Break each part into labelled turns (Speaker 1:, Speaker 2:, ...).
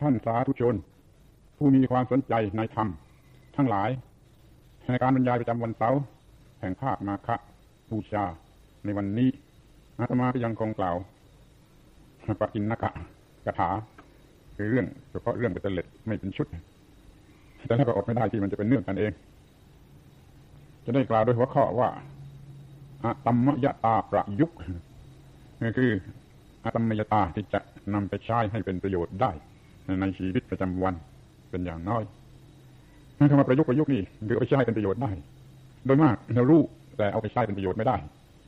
Speaker 1: ท่านสาธุชน ผู้มีความสนใจในธรรม ทั้งหลาย ในการบรรยายประจำวันเสาร์แห่งภาคมาคะบูชาในวันนี้อาตมาก็ยังคงกล่าวปกินนกะกถาคือเรื่องเฉพาะเรื่องเบ็ดเล็ดไม่เป็นชุด แต่แล้วก็อดไม่ได้ที่มันจะเป็นเรื่องกันเอง จะได้กล่าวโดยหัวข้อว่าอะตัมมยตาประยุกต์คืออะตัมมยตาที่จะนำไปใช้ให้เป็นประโยชน์ได้ ในชีวิตประจำวันเป็นอย่างน้อยคำว่าประยุกต์ประยุกต์นี่คือเอาไปใช้เป็นประโยชน์ได้ โดยมากเรารู้แต่เอาไปใช้เป็นประโยชน์ไม่ได้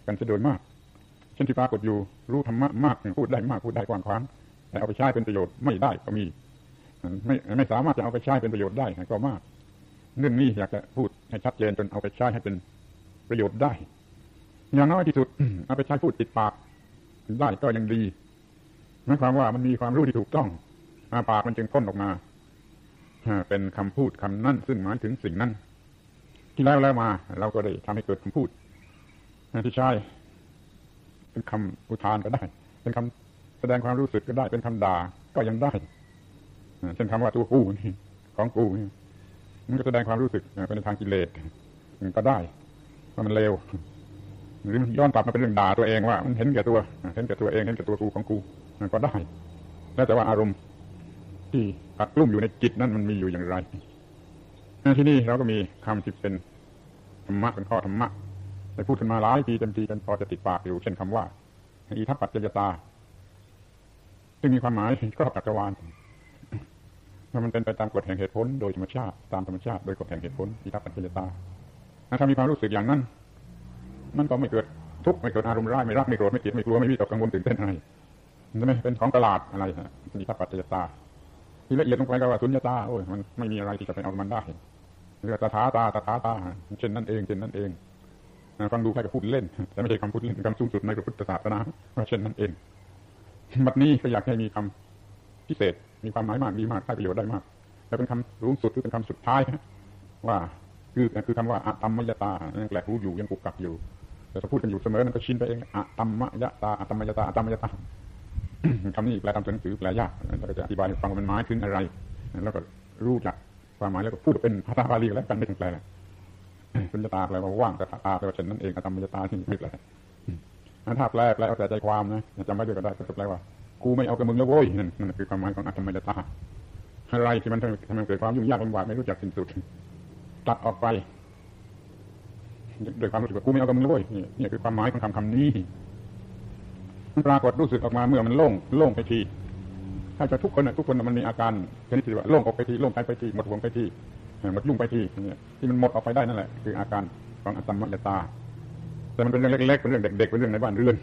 Speaker 1: กันจะโดยมากเช่นที่ปรากฏอยู่รู้ธรรมะมากพูดได้มากพูดได้กว้างขวางแต่เอาไปใช้เป็นประโยชน์ไม่ได้ก็มี ไม่ไม่สามารถจะเอาไปใช้เป็นประโยชน์ได้ก็มาก เรื่องนี้อยากจะพูดให้ชัดเจนจนเอาไปใช้ให้เป็นประโยชน์ได้ อย่างน้อยที่สุดเอาไปใช้พูดติดปากได้ก็ยังดีหมายความว่ามันมีความรู้ที่ถูกต้อง อาปากมันจึงพ้นออกมาเป็นคำพูดคำนั้นซึ่งหมายถึงสิ่งนั้น ที่แล้วแล้วมา เราก็ได้ทำให้เกิดคำพูดที่ใช้เป็นคำอุทานก็ได้ เป็นคำแสดงความรู้สึกก็ได้ เป็นคำด่าก็ยังได้เช่นคำว่าตัวกูนี่ของกูนี่มันก็แสดงความรู้สึกเป็นทางกิเลสก็ได้ว่ามันเลวหรือย้อนกลับมาเป็นเรื่องด่าตัวเองว่า มันเห็นแก่ตัว เห็นแก่ตัวเองเห็นแก่ตัวกูของกูก็ได้แล้วแต่ว่าอารมณ์ ที่กัดกลุ่มอยู่ในจิตนั้นมันมีอยู่อย่างไรที่นี่เราก็มีคำที่เป็นธรรมะเป็นข้อธรรมะได้พูดกันมาหลายปีเต็มทีกันพอจะติดปากอยู่เช่นคำว่า อีทัปปัจจยตา ซึ่งมีความหมายครอบจักรวาลมันเป็นไปตามกฎแห่งเหตุผล โดยธรรมชาติตามธรรมชาติโดยกฎแห่งเหตุผลอีทัปปัจจยตาถ้ามีความรู้สึกอย่างนั้นมันก็ไม่เกิดทุกข์ไม่เกิดอารมณ์ร้ายไม่รักไม่โกรธไม่เกลียดไม่กลัวไม่วิตกกังวลตื่นเต้นอะไรนั่นไม่เป็นของตลาดอะไรฮะอีทัปปัจจยตา ที่ละเอียดลงไปก็ว่าสุญญตาโอ้ยมันไม่มีอะไรที่จะไปเอามันได้เรือตาถาตาตาถาตาเช่นนั้นเองเช่นนั้นเองฟังดูแค่กับพูดเล่น แต่ไม่ใช่คำพูดเล่นคำสูงสุดในพระพุทธศาสนาว่าเช่นนั้นเองบัดนี้ก็อยากให้มีคำพิเศษ มีความหมายมากดีมากได้ประโยชน์ได้มาก และเป็นคำสูงสุดหรือเป็นคำสุดท้ายว่าคือคือคำว่าอะตัมมยตาแหลกรู้อยู่ยังกุกกักอยู่แต่ถ้าพูดกันอยู่เสมอนั้นก็ชินไปเองอะตัมมยตาอะตัมมยตาอะตัมมยตา คำนี้แปลตามตัวหนังสือแปลยากเราจะอธิบายให้ฟังว่ามันหมายถึงอะไร แล้วก็รู้จักความหมายแล้วก็พูดเป็นภาษาบาลีแล้วกันไม่ต้องแปลสุญญตาแปลว่าว่างแต่ตาแปลว่าเช่นนั้นเองอะตัมยตาที่ไม่แปลถ้าแปลแปลเอาแต่ใจความนะจำไว้ด้วยก็ได้ก็แปลว่ากูไม่เอากับมึงแล้วโว้ยนั่นนั่นคือความหมายของอะตัมยตาอะไรที่มันทำให้เกิดความยุ่งยากลำบากไม่รู้จักสิ้นสุดตัดออกไปโดยความรู้สึกว่ากูไม่เอากับมึงเลยนี่คือความหมายของคำคำนี้ มันปรากฏรู้สึกออกมาเมื่อมันโล่งโล่งไปที ถ้าจะทุกคนนะทุกคนมันมีอาการชนิดที่ว่าโล่งออกไปทีโล่งไปไปทีหมดห่วงไปทีหมดยุ่งไปทีเนี่ยที่มันหมดออกไปได้นั่นแหละคืออาการของอัตมยตา แต่มันเป็นเรื่องเล็กๆเป็นเรื่องเด็กๆเป็นเรื่องในบ้านเรือน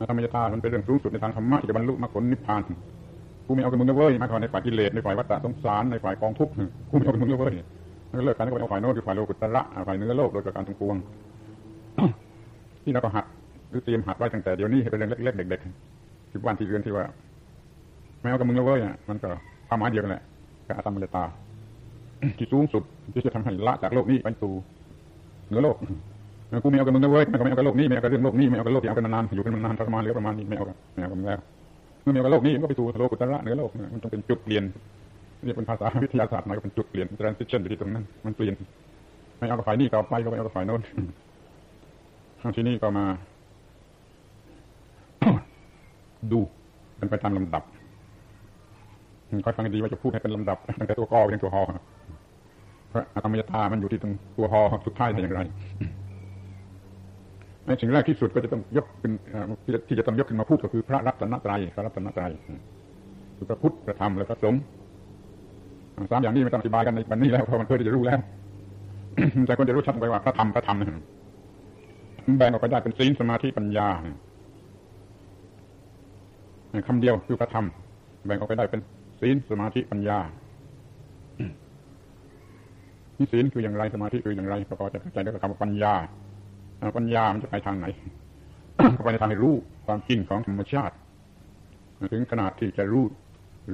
Speaker 1: อัตมยตามันเป็นเรื่องสูงสุดในทางธรรมะที่จะบรรลุมรรคผลนิพพานกูไม่เอากับมึงเลยมาก่อนในฝ่ายกิเลสในฝ่ายวัฏฏะสงสารในฝ่ายกองทุกข์กูไม่เอากับมึงเลยเลิกกันก็ไปเอาฝ่ายโน้นคือฝ่ายโลกุตระฝ่ายเนื้อโลกโดยประการทั้งปวงที่เราก็หัด รือเตรียมหัดไว้ตั้งแต่เดี๋ยวนี้เป็นเรื่องเล็กๆเด็กๆที่บ้านที่เรือนที่ว่าไม่เอากับมึงแล้วเว้ยมันก็ความหมายเดียวกันแหละกับอาตมเลตาที่สูงสุดที่จะทำให้ละจากโลกนี้ไปสู่เหนือโลกกูไม่เอากับมึงแล้เว้ยไม่เอากับโลกนี้ไม่เอากับเรื่องโลกนี้ไม่เอากับโลกที่เอากันนานอยู่กันนานประมาณเหลือประมาณนี้ไม่เอากับไม่เอากับมึงแล้วเมื่อไม่เอากับโลกนี้มันก็ไปสู่โลกุตระเหนือโลกมันต้องเป็นจุดเปลี่ยนเรียกเป็นภาษาวิทยาศาสตร์หน่อยก็เป็นจุดเปลี่ยน transition อยู่ที่ตรงนั้นมันเปลี่ยนไม่เอากับฝ่ายนี้ต่อไปก็ไม่เอากับฝ่ายโน้นทีนี้ก็มา ดูกันไปตามลำดับคอยฟังดีว่าจะพูดให้เป็นลำดับตั้งแต่ตัวกอไปถึงตัวหอพระธรรมยตามันอยู่ที่ตรงตัวหอสุดท้ายเป็นอย่างไรในสิ่งแรกที่สุดก็จะต้องยกขึ้นที่จะต้องยกขึ้นมาพูดก็คือพระรัตนตรัยพระรัตนตรัยคือพระพุทธพระธรรมและพระสงฆ์สามอย่างนี้ไม่ต้องอธิบายกันในวันนี้แล้วเพราะมันเคยจะรู้แล้วแต่คนจะรู้ชัดไปว่าพระธรรมพระธรรมแบ่งออกไปได้เป็นศีลสมาธิปัญญา คำเดียวคือพระธรรม แบ่งออกไปได้เป็นศีลสมาธิปัญญานี่ศีลคืออย่างไรสมาธิคืออย่างไรพอจะเข้าใจด้กับคำว่าปัญญาปัญญามันจะไปทางไหนก็ไปในทางให้รู้ความจริงของธรรมชาติ ถึงขนาดที่จะรู้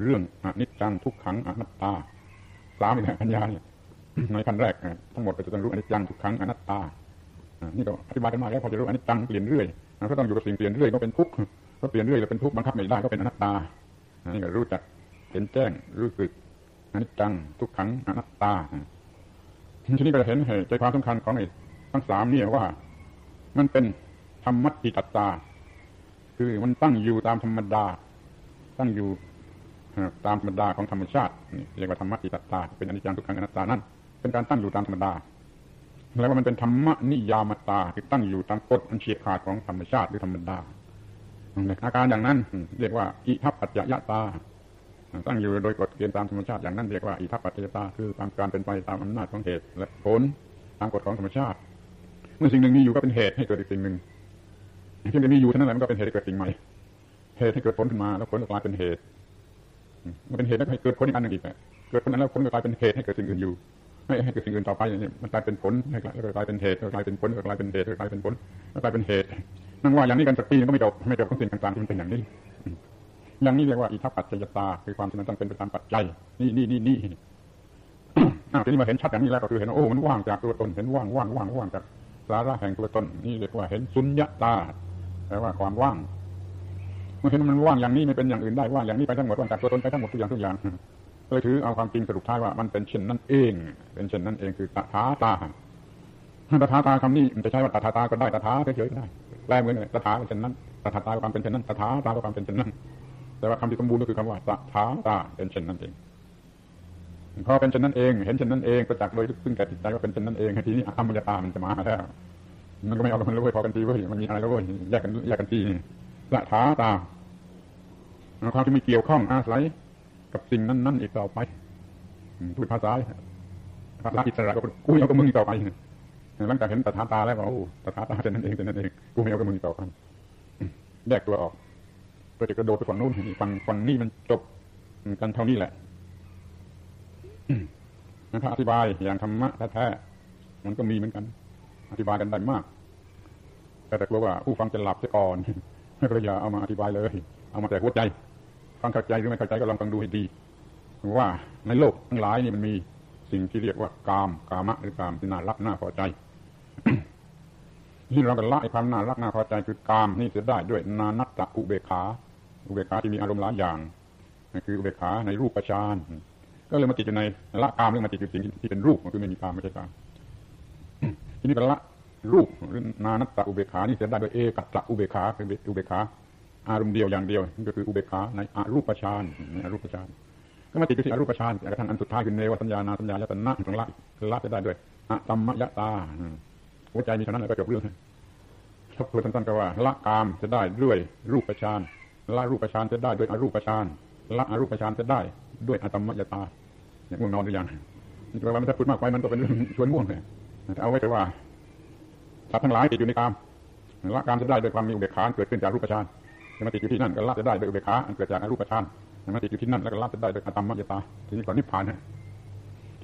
Speaker 1: เรื่องอนิจจังทุกขังอนัตตาสามนี่แหละปัญญาเนี่ยในขั้นแรกทั้งหมดก็จะต้องรู้อนิจจังทุกขังอนัตตานี่ก็อธิบายกันมาแล้วพอจะรู้อนิจจังเปลี่ยนเรื่อยก็ต้องอยู่กับสิ่งเปลี่ยนเรื่อยก็เป็นทุกข์ ก็เปลี่ยนเรื่อยเป็นทุกข์บังคับไม่ได้ก็เป็นอนัตตานี่ก็รู้จักเห็นแจ้งรู้สึกอนิจจังทุกขังอนัตตาทีนี้ก็จะเห็นใจความสำคัญของไอ้ทั้งสามนี่ว่า มันเป็นธรรมะติตัตตา คือมันตั้งอยู่ตามธรรมดา ตั้งอยู่ตามธรรมดาของธรรมชาติเรียกว่าธรรมะติตัตตา เป็นอนิจจังทุกขังอนัตตานั่นเป็นการตั้งอยู่ตามธรรมดา แล้วว่ามันเป็นธรรมะนิยามตาคือตั้งอยู่ตามกฎอันเฉียบขาดของธรรมชาติหรือธรรมดา อาการอย่างนั้น เรียกว่าอิทัปปัจจยตาตั้งอยู่โดยกฎเกณฑ์ตามธรรมชาติอย่างนั้นเรียกว่าอิทัปปัจจยตาคือตามการเป็นไปตามอำนาจของเหตุและผลตามกฎของธรรมชาติ เมื่อสิ่งหนึ่งมีอยู่ก็เป็นเหตุให้เกิดอีกสิ่งหนึ่งที่มันมีอยู่เท่านั้นแหละมันก็เป็นเหตุให้เกิดสิ่งใหม่เหตุให้เกิดผลขึ้นมาแล้วผลก็กลายเป็นเหตุมันเป็นเหตุแล้วให้เกิดผลอีกอันหนึ่งอีกเกิดผลนั้นแล้วผลก็กลายเป็นเหตุให้เกิดสิ่งอื่นอยู่ให้ให้เกิดสิ่งอื่นต่อไปอย่างนี้มันกลายเป็นผลให้กลายเป็นเหตุกลายเป็นผลกลายเป็นเหตุกลายเป็นผลกลายเป็นเหตุ นั่งว่าอย่างนี้กันสักปีก็ไม่จบไม่จบของสิ่งต่างๆที่มันเป็นอย่างนี้อย่างนี้เรียกว่าอิทัปปัจจยตา คือความที่มันต้องเป็นไปตามปัจจัย นี่นี่นี่นี่ทีนี้มาเห็นชัดอย่างนี้แล้วก็คือเห็นโอ้มันว่างจากตัวตนเห็นว่างว่างว่างว่างจากสาระแห่งตัวตนนี่เรียกว่าเห็นสุญญตาแปลว่าความว่างเมื่อเห็นมันว่างอย่างนี้ไม่เป็นอย่างอื่นได้ว่างอย่างนี้ไปทั้งหมดว่างจากตัวตนไปทั้งหมดทุกอย่างทุกอย่างเลยถือเอาความจริงสรุปท้ายว่ามันเป็นเช่นนั้นเอง เป็นเช่นนั้นเองคือตถาตา ตถาตาคำนี้มันจะใช้ว่าตถาตาก็ได้ตถาเฉยๆก็ได้แปลเหมือนตถาเป็นเช่นนั้นตถาตาความเป็นเช่นนั้นตถาตาความเป็นเช่นนั้น แต่ว่าคำที่สมบูรณ์ก็คือคำว่าตถาตาเป็นเช่นนั้นเองพอเป็นเช่นนั้นเองเห็นเช่นนั้นเองประจักษ์โดยซึ่งแก่จิตใจว่าเป็นเช่นนั้นเองทีนี้อรรมยตามันจะมาแล้วมันก็ไม่เอากันเลยพอกันทีเว้ยมันมีอะไรก็เว้ยแยกกันแยกกันทีตถาตาความที่ไม่เกี่ยวข้องอาศัยกับสิ่งนั้น ๆ อีกต่อไปพูดภาษาภาษาอิสระก็กูเอากับมึงต่อไป หลังจากเห็นตถาตาแล้วก็โอ้ตถาตาเป็นนั่นเองเป็นนั่นเองกูไม่เอากับมึงต่อไปแยกตัวออกเพื่อจะกระโดดไปฝั่งนู้นฝั่งฝั่งนี้มันจบกันเท่านี้แหละถ้าอธิบายอย่างธรรมะแท้ๆมันก็มีเหมือนกัน อธิบายกันได้มาก แต่แต่กลัวว่าผู้ฟังจะหลับจะอ่อนไม่ก็เลยอย่าเอามาอธิบายเลย เอามาแต่หัวใจ ฟังเข้าใจหรือไม่เข้าใจก็ลองฟังดูให้ดีว่าในโลกทั้งหลายนี่มันมีสิ่งที่เรียกว่ากาม กามะหรือกามที่น่ารักน่าพอใจ ที่เรากละความน่ารักน่าพอใจคือกามนี่จะได้ด้วยนานัตตะอุเบขา อุเบขาที่มีอารมณ์หลายอย่างนั่นคืออุเบขาในรูปประชานก็เลยมาติดอยู่ในละกามเรื่องมาติดอยู่สิ่งที่เป็นรูปมันคือไม่มีกามไม่ใช่กามทีนี้ก็ละรูปหรือนานัตตะอุเบขานี่จะได้ด้วยเอกัตตะอุเบขาคืออุเบขาอารมณ์เดียวอย่างเดียวก็คืออุเบขาในอรูปฌานในอรูปฌานก็มาติดอยู่ที่อรูปฌานกระทั่งอันสุดท้ายคือเนวสัญญานาสัญญายตนะตรงละละจะได้ด้วยอะตัมมยตา หัวใจมีเท่านั้นก็จบเรื่องครับพูดสั้นๆก็ว่า ละกามจะได้ด้วยรูปฌานละรูปฌานจะได้ด้วยอรูปฌานละอรูปฌานจะได้ด้วยอตมมยตาอย่างง่วงนอนหรือยังนี่แปลว่ามันถ้าพูดมากไปมันก็เป็นเรื่องชวนง่วงเลยเอาไว้แต่ว่าสัตว์ทั้งหลายติดอยู่ในกามละกามจะได้ด้วยความมีอุเบกขาเกิดขึ้นจากรูปฌานมาติดอยู่ที่นั่นก็ละจะได้ด้วยอุเบกขาเกิดจากอรูปฌานมาติดอยู่ที่นั่นแล้วก็ละจะได้ด้วยอตมมยตาทีนี้ก่อนนิพพาน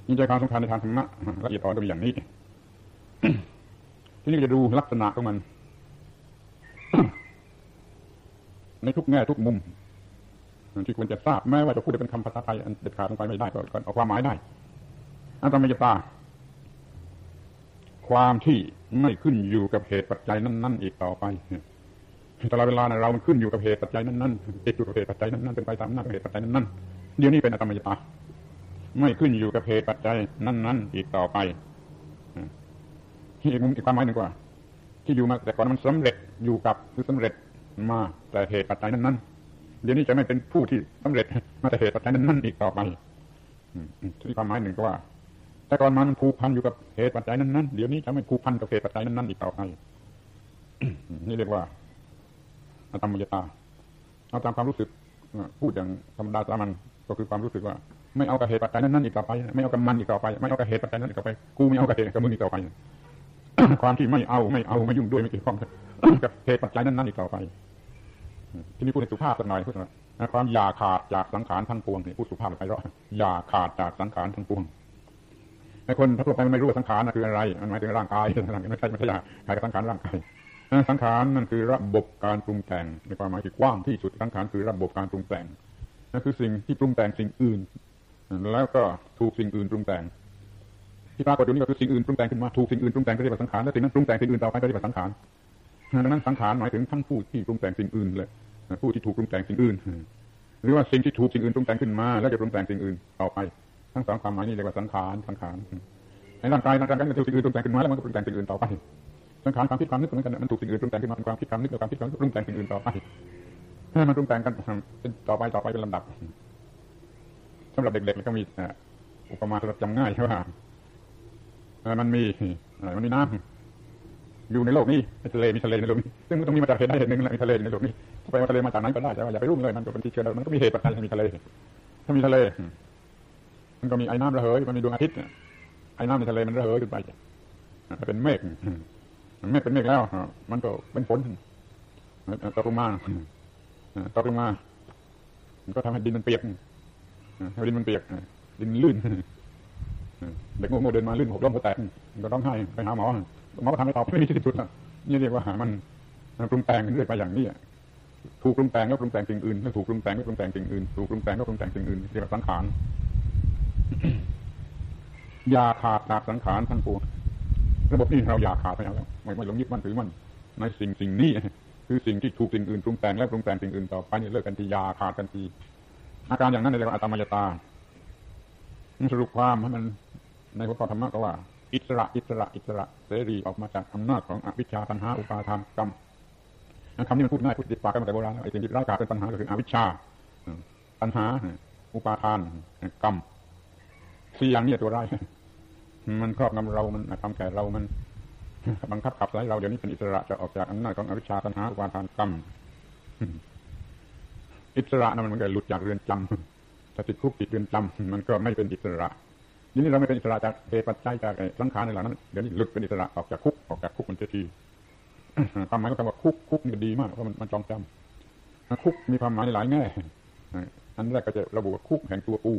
Speaker 1: นี่ใจความสำคัญในทางธรรมะละเอียดอ่อนก็มีอย่างนี้ ทีนี้จะดูลักษณะของมัน ในทุกแง่ทุกมุมที่ควรจะทราบแม้ว่าจะพูดเป็นคำภาษาไทยอันเด็ดขาดลงไปไม่ได้ก็เอาความหมายได้อันตรมยตา ความที่ไม่ขึ้นอยู่กับเหตุปัจจัยนั้น ๆ อีกต่อไปตลอดเวลาเรามันขึ้นอยู่กับเหตุปัจจัยนั้นๆติดอยู่กับเหตุปัจจัยนั้นๆเป็นไปตามหน้าเหตุปัจจัยนั้นๆเดี๋ยวนี้เป็นอัตมยตา ไม่ขึ้นอยู่กับเหตุปัจจัยนั้นๆอีกต่อไป ที่อีกมุมอีกความหมายหนึ่งว่า ที่อยู่มาแต่ก่อนมันสำเร็จอยู่กับคือสำเร็จมาแต่เหตุปัจจัยนั้นๆเดี๋ยวนี้จะไม่เป็นผู้ที่สำเร็จมาแต่เหตุปัจจัยนั้นๆอีกต่อไปที่ความหมายหนึ่งก็ว่า แต่ก่อนมันผูกพันอยู่กับเหตุปัจจัยนั้นๆเดี๋ยวนี้จะไม่ผูกพันกับเหตุปัจจัยนั้นๆอีกต่อไปนี่เรียกว่าอธรรมยตาเอาตามความรู้สึกพูดอย่างธรรมดาสามัญก็คือความรู้สึกว่า ไม่เอากับเหตุปัจจัยนั้นๆอีกต่อไป ไม่เอากับมันอีกต่อไป ไม่เอากับเหตุปัจจัยนั้นอีกต่อไป กูไม่เอากับเหตุกับมึงอีกต่อไป ความที่ไม่เอาไม่เอาไม่ยุ่งด้วยไม่เกี่ยวข้องกับเหตุปัจจัยนั้นๆอีกต่อไปที่นี่พูดในสุภาพสักหน่อยพูดว่าความอย่าขาดจากสังขารทั้งปวงนี่พูดสุภาพไปเราะอย่าขาดจากสังขารทั้งปวงในคนทั่วไปมันไม่รู้ว่าสังขารนั่นคืออะไรมันหมายถึงร่างกายไม่ใช่ไม่ใช่ขายกับสังขารร่างกายสังขารนั่นคือระบบการปรุงแต่งในความหมายที่กว้างที่สุดสังขารคือระบบการปรุงแต่งนั่นคือสิ่งที่ปรุงแต่งสิ่งอื่น แล้วก็ถูกสิ่งอื่นปรุงแต่ง ที่ปรากฏอยู่นี่ก็คือสิ่งอื่นปรุงแต่งขึ้นมาถูกสิ่งอื่นปรุงแต่งก็เรียกว่าสังขารและสิ่งนั้นปรุงแต่งสิ่งอื่นต่อไปก็เรียกว่าสังขารดังนั้นสังขารหมายถึงทั้งผู้ที่ปรุงแต่งสิ่งอื่นเลยผู้ที่ถูกปรุงแต่งสิ่งอื่น หรือว่าสิ่งที่ถูกสิ่งอื่นปรุงแต่งขึ้นมา แล้วจะปรุงแต่งสิ่งอื่นต่อไป ทั้งสองความหมายนี้เรียกว่าสังขารสังขารในร่างกายร่างกายก็ถูกสิ่งอื่นปรุงแต่งขึ้นมาแล้วมันก็ปรุงแต่งสิ่งอื่นต่อไปสังขารความคิดความนึกเหมือนกันมันถูกสิ่งอื่นปรุงแต่งขึ้นมาเป็นความคิดความนึกความคิดความนึกปรุงแต่งสิ่งอื่นต่อไปให้มันปรุงแต่งกันเป็นต่อไปต่อไปเป็นลำดับสำหรับเด็กๆก็มีอุปมาสำหรับจำง่ายใช่ไหม มันมีมันมีน้ำอยู่ในโลกนี้ทะเลมีทะเลในโลกนี้ ซึ่งมันต้องมีมาจากเหตุใดเหตุหนึ่งแหละมีทะเลในโลกนี้ไปว่าทะเลมาจากไหนก็ได้แต่ว่าอย่าไปรุ่มเลยมันก็เป็นที่เชื่อมันก็มีเหตุปัจจัยมีทะเล ถ้ามีทะเล มันก็มีไอ้น้ำระเหยมันมีดวงอาทิตย์ไอ้น้ำในทะเลมันระเหยขึ้นไปเป็นเมฆเมฆเป็นเมฆแล้วมันก็เป็นฝนตกลงมาตกลงมามันก็ทำให้ดินมันเปียกให้ดินมันเปียกดินลื่น เด็กโง่เดินมาลื่นหกล้มหัวแตกก็ต้องให้ไปหาหมอหมอก็ทำให้ตอบไม่มีที่สุดนี่เรียกว่าหามันปรุงแต่งเรื่อยไปอย่างนี้ถูกปรุงแต่งแล้วปรุงแต่งสิ่งอื่นถูกปรุงแต่งแล้วปรุงแต่งสิ่งอื่นถูกปรุงแต่งแล้วปรุงแต่งสิ่งอื่นเรียกว่าสังขารยาขาดจากสังขารทั้งปวงระบบนี้เราอยาขาดไปแล้วไม่ไม่หลงยึดมั่นถือมั่นในสิ่งสิ่งนี้คือสิ่งที่ถูกสิ่งอื่นปรุงแต่งและปรุงแต่งสิ่งอื่นต่อไปนี่เลิกกันทียาขาดกันทีอาการอย่างนั้นเรียกว่าอัตมยตา สรุปความให้มันในพระธรรมะก็ว่า อิสระอิสระอิสระเสรีออกมาจากอำนาจของอวิชชาปัญหาอุปาทานกรรมคำนี้มันพูดง่ายพูดติดปากกันมาแต่โบราณไอ้สิ่งที่ร้ายกาจเป็นปัญหาก็คืออวิชชาปัญหา อุปาทานกรรมสี่อย่างนี้ตัวร้ายมันครอบงำเรามันทำแก่เรามันบังคับขับไล่เราเดี๋ยวนี้เป็นอิสระจะออกจากอำนาจของอวิชชาปัญหาอุปาทานกรรมอิสระนั้นมันก็หลุดจากเรือนจำ ถ้าติดคุกติดเรือนจำมันก็ไม่เป็นอิสระทีนี้เราไม่เป็นอิสระจากเหตุปัจจัยจากสังขารในหลังนั้นเดี๋ยวนี้หลุดเป็นอิสระออกจากคุกออกจากคุกมันจะทีความหมายก็คำว่าคุกคุกนี่ดีมากเพราะมันมันจองจำคุกมีความหมายในหลายแง่อันแรกก็จะระบุว่าคุกแห่งตัวกู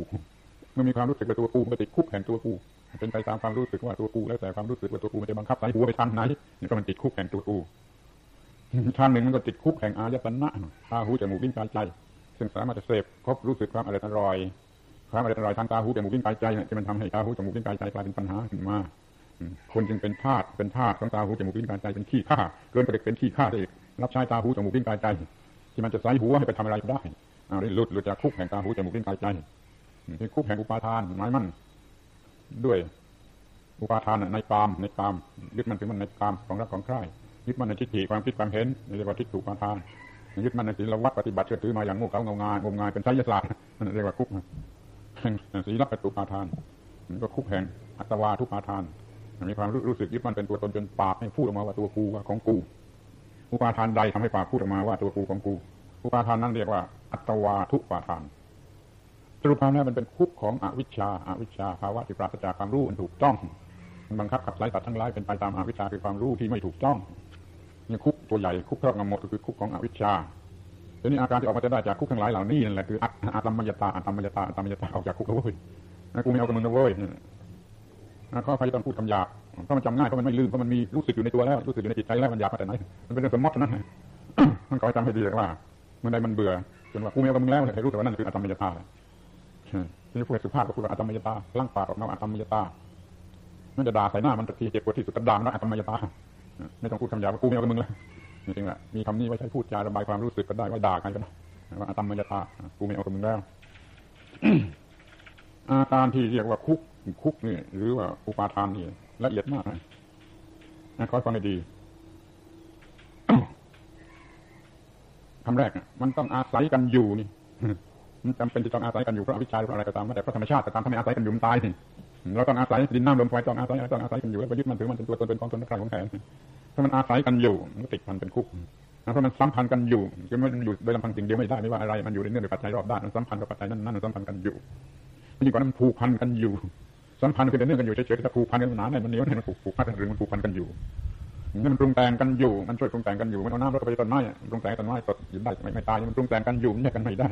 Speaker 1: เมื่อมีความรู้สึกว่าตัวกูมันก็ติดคุกแห่งตัวกูเป็นไปตามความรู้สึกว่าตัวกูแล้วแต่ความรู้สึกว่าตัวกูมันจะบังคับสายหัวไปทางไหนนี่ก็มันติดคุกแห่งตัวกูทางหนึ่งมันก็ติดคุกแห่งอายตนะตาหูจมูกลิ้นกายใจ ซึ่งสามารถจะเสพครบรู้สึกความอร่อยอร่อยความอร่อยอร่อยทางตาหูจมูกลิ้นกายใจที่มันทำให้ตาหูจมูกลิ้นกายใจกลายเป็นปัญหาขึ้นมาคนจึงเป็นทาสเป็นทาสของตาหูจมูกลิ้นกายใจเป็นขี้ข้าเกินกว่าเด็กเป็นขี้ข้าได้รับใช้ตาหูจมูกลิ้นกายใจ ที่มันจะใส่หัวให้ไปทำอะไรก็ได้เอาได้หลุดหลุดจากคุกแห่งตาหูจมูกลิ้นกายใจที่คุกแห่งอุปาทานหมายมั่นด้วยอุปาทานในกามในกามยึดมันถึงมันในกามของรักของใคร่ยึดมันในทิฏฐิความคิดความเห็นในเรียกว่าทิฏฐุปาทาน ยึดมันในศีลวัดปฏิบัติเชื่อถือมาอย่างง่เขลางงายงมงายเป็นไสยศาสตร์นั่นเรียกว่าคุกศีลปฏิปาทานมันก็คุกแห่งอัตวาทุปาทาน มีความรู้สึกยึดมันเป็นตัวตนจนปากให้พูดออกมาว่าตัวกูว่าของกูอุปาทานใดทำให้ปากพูดออกมาว่าตัวกูของกูอุปาทานนั้นเรียกว่า อัตวาทุปาทานสรุปความแล้วมันเป็นคุกของอวิชชาอาวิชชาภาวะที่ปราศจากความรู้อันถูกต้องมันบังคับขับไล่ตัดทั้งหลายเป็นไปตามอวิชชาคือความรู้ที่ไม่ถูกต้อง นี่คุกตัวใหญ่คุกครอบงำหมดก็คือคุกของอวิชชาทีนี้อาการที่ออกมาจะได้จากคุกทั้งหลายเหล่านี้นั่นแหละคืออัตมมยตาอัตมมยตาอัตมมยตาออกจากคุกแล้วเว้ยกูไม่เอากับมึงนะเว้ยข้อพายต้องพูดคำหยาบเพราะมันจำง่ายเพราะมันไม่ลืมเพราะมันมีรู้สึกอยู่ในตัวแล้วรู้สึกอยู่ในจิตใจแล้วมันหยาบมาแต่ไหนมันเป็นเรื่องสมมตินั้นมันก็จำให้ดีว่าเมื่อใดมันเบื่อจนว่ากูไม่เอากับมึงแล้วให้รู้แต่ว่านั่นคืออัตมยตาที่พูดสุภาพก็พูดว่าอัตมยตาล่างปากออกมาอัตมยตาไม่จะด่าใส่หน้ามันตะทีเจ็บปวดที่สุดกระดามแล้วอัตมยตา ไม่ต้องพูดคำหยาบกูไม่เอากับมึงแล้วจริงๆแหละมีคำนี้ไว้ใช้พูดจาระบายความรู้สึกก็ได้ว่าด่าใครก็ได้ว่าอัตมยตากูไม่เอากับมึงแล้วอาการที่เรียกว่าคุกคุกนี่หรือว่าอุปาทานนี่ละเอียดมากนะขอฟังให้ดีคำแรกมันต้องอาศัยกันอยู่นี่มันจำเป็นที่ต้องอาศัยกันอยู่เพราะอวิชชาหรืออะไรก็ตามแต่เพราะธรรมชาติแต่ตามถ้าไม่อาศัยกันอยู่มันตายสิ เราต้องอาศัยดินน้ำลมไฟต้องอาศัยต้องอาศัยกันอยู่แล้วไปยึดมันถือมันเป็นตัวตนเป็นของตนเป็นใครของแข็งถ้ามันอาศัยกันอยู่มันติดพันเป็นคุกเพราะมันสัมพันธ์กันอยู่คือมันอยู่โดยลำพังสิ่งเดียวไม่ได้ไม่ว่าอะไรมันอยู่ในเนื่องในปัจจัยรอบด้านมันสัมพันธ์กับปัจจัยนั้นนั้นสัมพันธ์กันอยู่ยิ่งกว่านั้นผูกพันกันอยู่สัมพันธ์คือเรื่องกันอยู่เฉยๆแต่ผูกพันกันหนาแน่นมันเหนียวแน่นมันผูกผูกพันกันหรือมันผูกพันกันอยู่นี่มันปรุงแต่งกันอยู่ มันช่วยปรุงแต่งกันอยู่ มันเอาน้ำรดไปต้นไม้ปรุงแต่งต้นไม้สดยินได้ไม่ตายมันปรุงแต่งกันอยู่มันแยกกันไม่ได้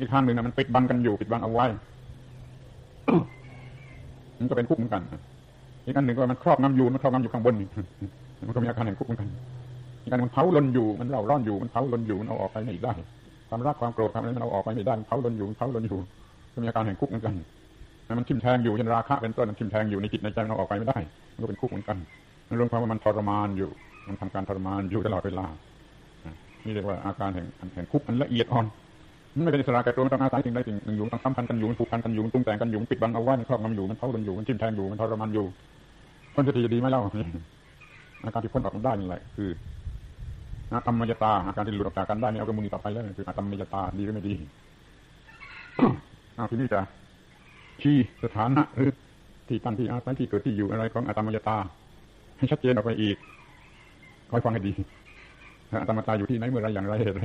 Speaker 1: อีกข้างหนึ่งนะมันปิดบังกันอยู่ ปิดบังเอาไว้ มันก็เป็นคุกเหมือนกัน อีกอันหนึ่งก็มันครอบงำอยู่มันครอบงำอยู่ข้างบนมันก็มีอาการแห่งคุกเหมือนกันอีกอันมันเผาลนอยู่มันเล่าร้อนอยู่มันเผาลนอยู่มันเอาออกไปไม่ได้ ความรักความโกรธความอะไรมันเอาออกไปไม่ได้เผาลนอยู่เผาลนอยู่ก็มีอาการแห่งคุกเหมือนกันมันทิ่มแทงอยู่เช่นราคะเป็นต้นมันทิ่มแทงอยู่ในจิตในใจเราออกไปไม่ได้ มันก็เป็นคุกเหมือนกันมันรวมความว่ามันทรมานอยู่ มันทำการทรมานอยู่ตลอดเวลานี่เรียกว่าอาการแห่งแห่งคุกอันละเอียดอ่อน ไม่เป็นอิสระแก่ตัวมันต้องอาศัยสิ่งใดสิ่งหนึ่งอยู่ต้องสัมพันธ์กันอยู่มันผูกพันกันอยู่มันปรุงแต่งกันอยู่มันปิดบังเอาไว้มันครอบงำอยู่มันเผากันอยู่มันทิ่มแทงอยู่มันทรมานอยู่พ้นจะดีจะดีไหมเล่าอาการที่พ้นออกได้นี่แหละคืออาธรรมยตาอาการที่หลุดออกจากกันได้นี่เอากระมุนีต่อไปแล้วคืออาธรรมยตาดีหรือไม่ดีเอาทีนี้จะชี้สถานะหรือที่ตั้งที่อาศัยที่เกิดที่อยู่อะไรของอาตมยตา ให้ชัดเจนออกไปอีกคอยฟังให้ดีอาตมตาอยู่ที่ไหนเมื่อไรอย่างไรเหตุไร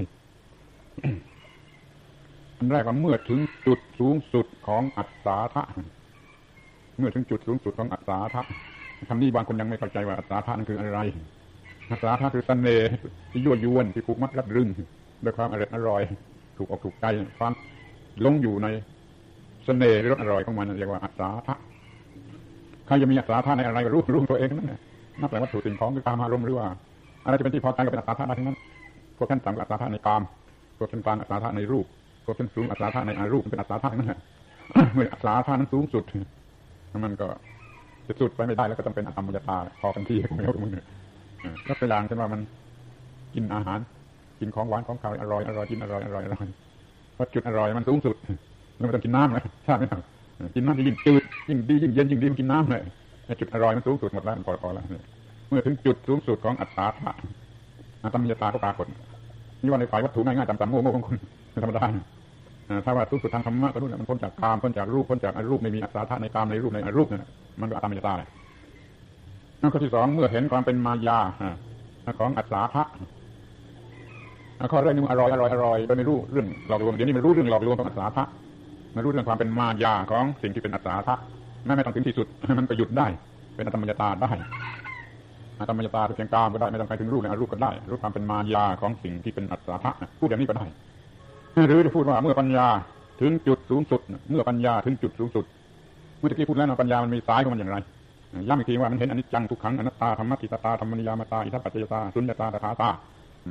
Speaker 1: แรกว่าเมื่อถึงจุดสูงสุดของอัศาทะเมื่อถึงจุดสูงสุดของอัศาทะคำนี้บางคนยังไม่เข้าใจว่าอัศาทะนั่นคืออะไรอัศาทะคือสเสน่ห์ที่ยั่วยวนที่ผูกมัดรัดรึงด้วยความอร่อยอร่อย ถูกอกถูกใจความลงอยู่ในสเสน่ห์รสอร่อยของมันเรียกว่าอัศาทะใครจะมีอัศาทะในอะไรก็รู้รู้ตัวเองนั่นแหละนับแต่วัตถุสิ่งของคือการมารมณ์หรือว่าอะไรจะเป็นที่พอใจก็เป็นอัศาทะทั้งนั้นพวกท่านต่ำกับอัศาทะในกามพวกท่านกลางอัศาทะในรูป พวกท่านสูงอัศาทะในอารูปเป็นอัศาทะนั่นแหละเมื่ออัศาทะนั้นสูงสุดมันก็จะสุดไปไม่ได้แล้วก็ต้องเป็นอธรรมยตาพอกันที่ไม่เอามือก็เป็นอย่างเช่นว่ามันกินอาหาร กินของหวานของข้าวอร่อยอร่อยกินอร่อยอร่อยอร่อยพอจุดอร่อยมันสูงสุดมันไม่ต้องกินน้ำเลยใช่ไหมครับกินน้ำที่ยิ่งจืดยิ่งดียิ่งเย็นยิ่งดีมันกินน้ำเลยจุดอร่อยมันสูงสุดหมดแล้วพอพอแล้วเมื่อถึงจุดสูงสุดของอัตตาธะอธรรมยตาก็ปรากฏนี่ว่าในฝ่ายวัตถุง่ายๆจำๆโง่ๆของคุณ ธรรมดาถ้าว่าสูงสุดทางธรรมะก็รู้มันพ้นจากกามพ้นจากรูปพ้นจากอรูปไม่มีอัตตาธาในกามในรูปในอรูปนั่นมันก็อธรรมยตาเลยนั่นข้อที่สองเมื่อเห็นความเป็นมายาของอัศาทะข้อแรกนี่มอร่อยอร่อยอร่อยโดยไม่รู้เรื่องหลอกลวงเดี๋ยวนี้มันรู้เรื่องหลอกลวงของอัศาทะไม่รู้เรื่องความเป็นมายาของสิ่งที่เป็นอัศาทะแม้ไม่ต้องถึงที่สุดมันก็หยุดได้ เป็นอธรรมยตาได้อธรรมยตาเพียงกามก็ได้ไม่ต้องไปถึงรูปในอรูปก็ได้รู้ความเป็นมายาของสิ่งที่เป็นอัศาทะพูดอย่างนี้ก็ได้ หรือจะพูดว่าเมื่อปัญญาถึงจุดสูงสุด เมื่อปัญญาถึงจุดสูงสุด เมื่อกี้พูดแล้วนะปัญญามันมีสายของมันอย่างไรย้ำอีกทีว่ามันเห็นอนิจจังทุกขังอนัตตาธรรมติตตาธรรมนิยามตาอิทัปปัจจยตาสุญญตาตถาตา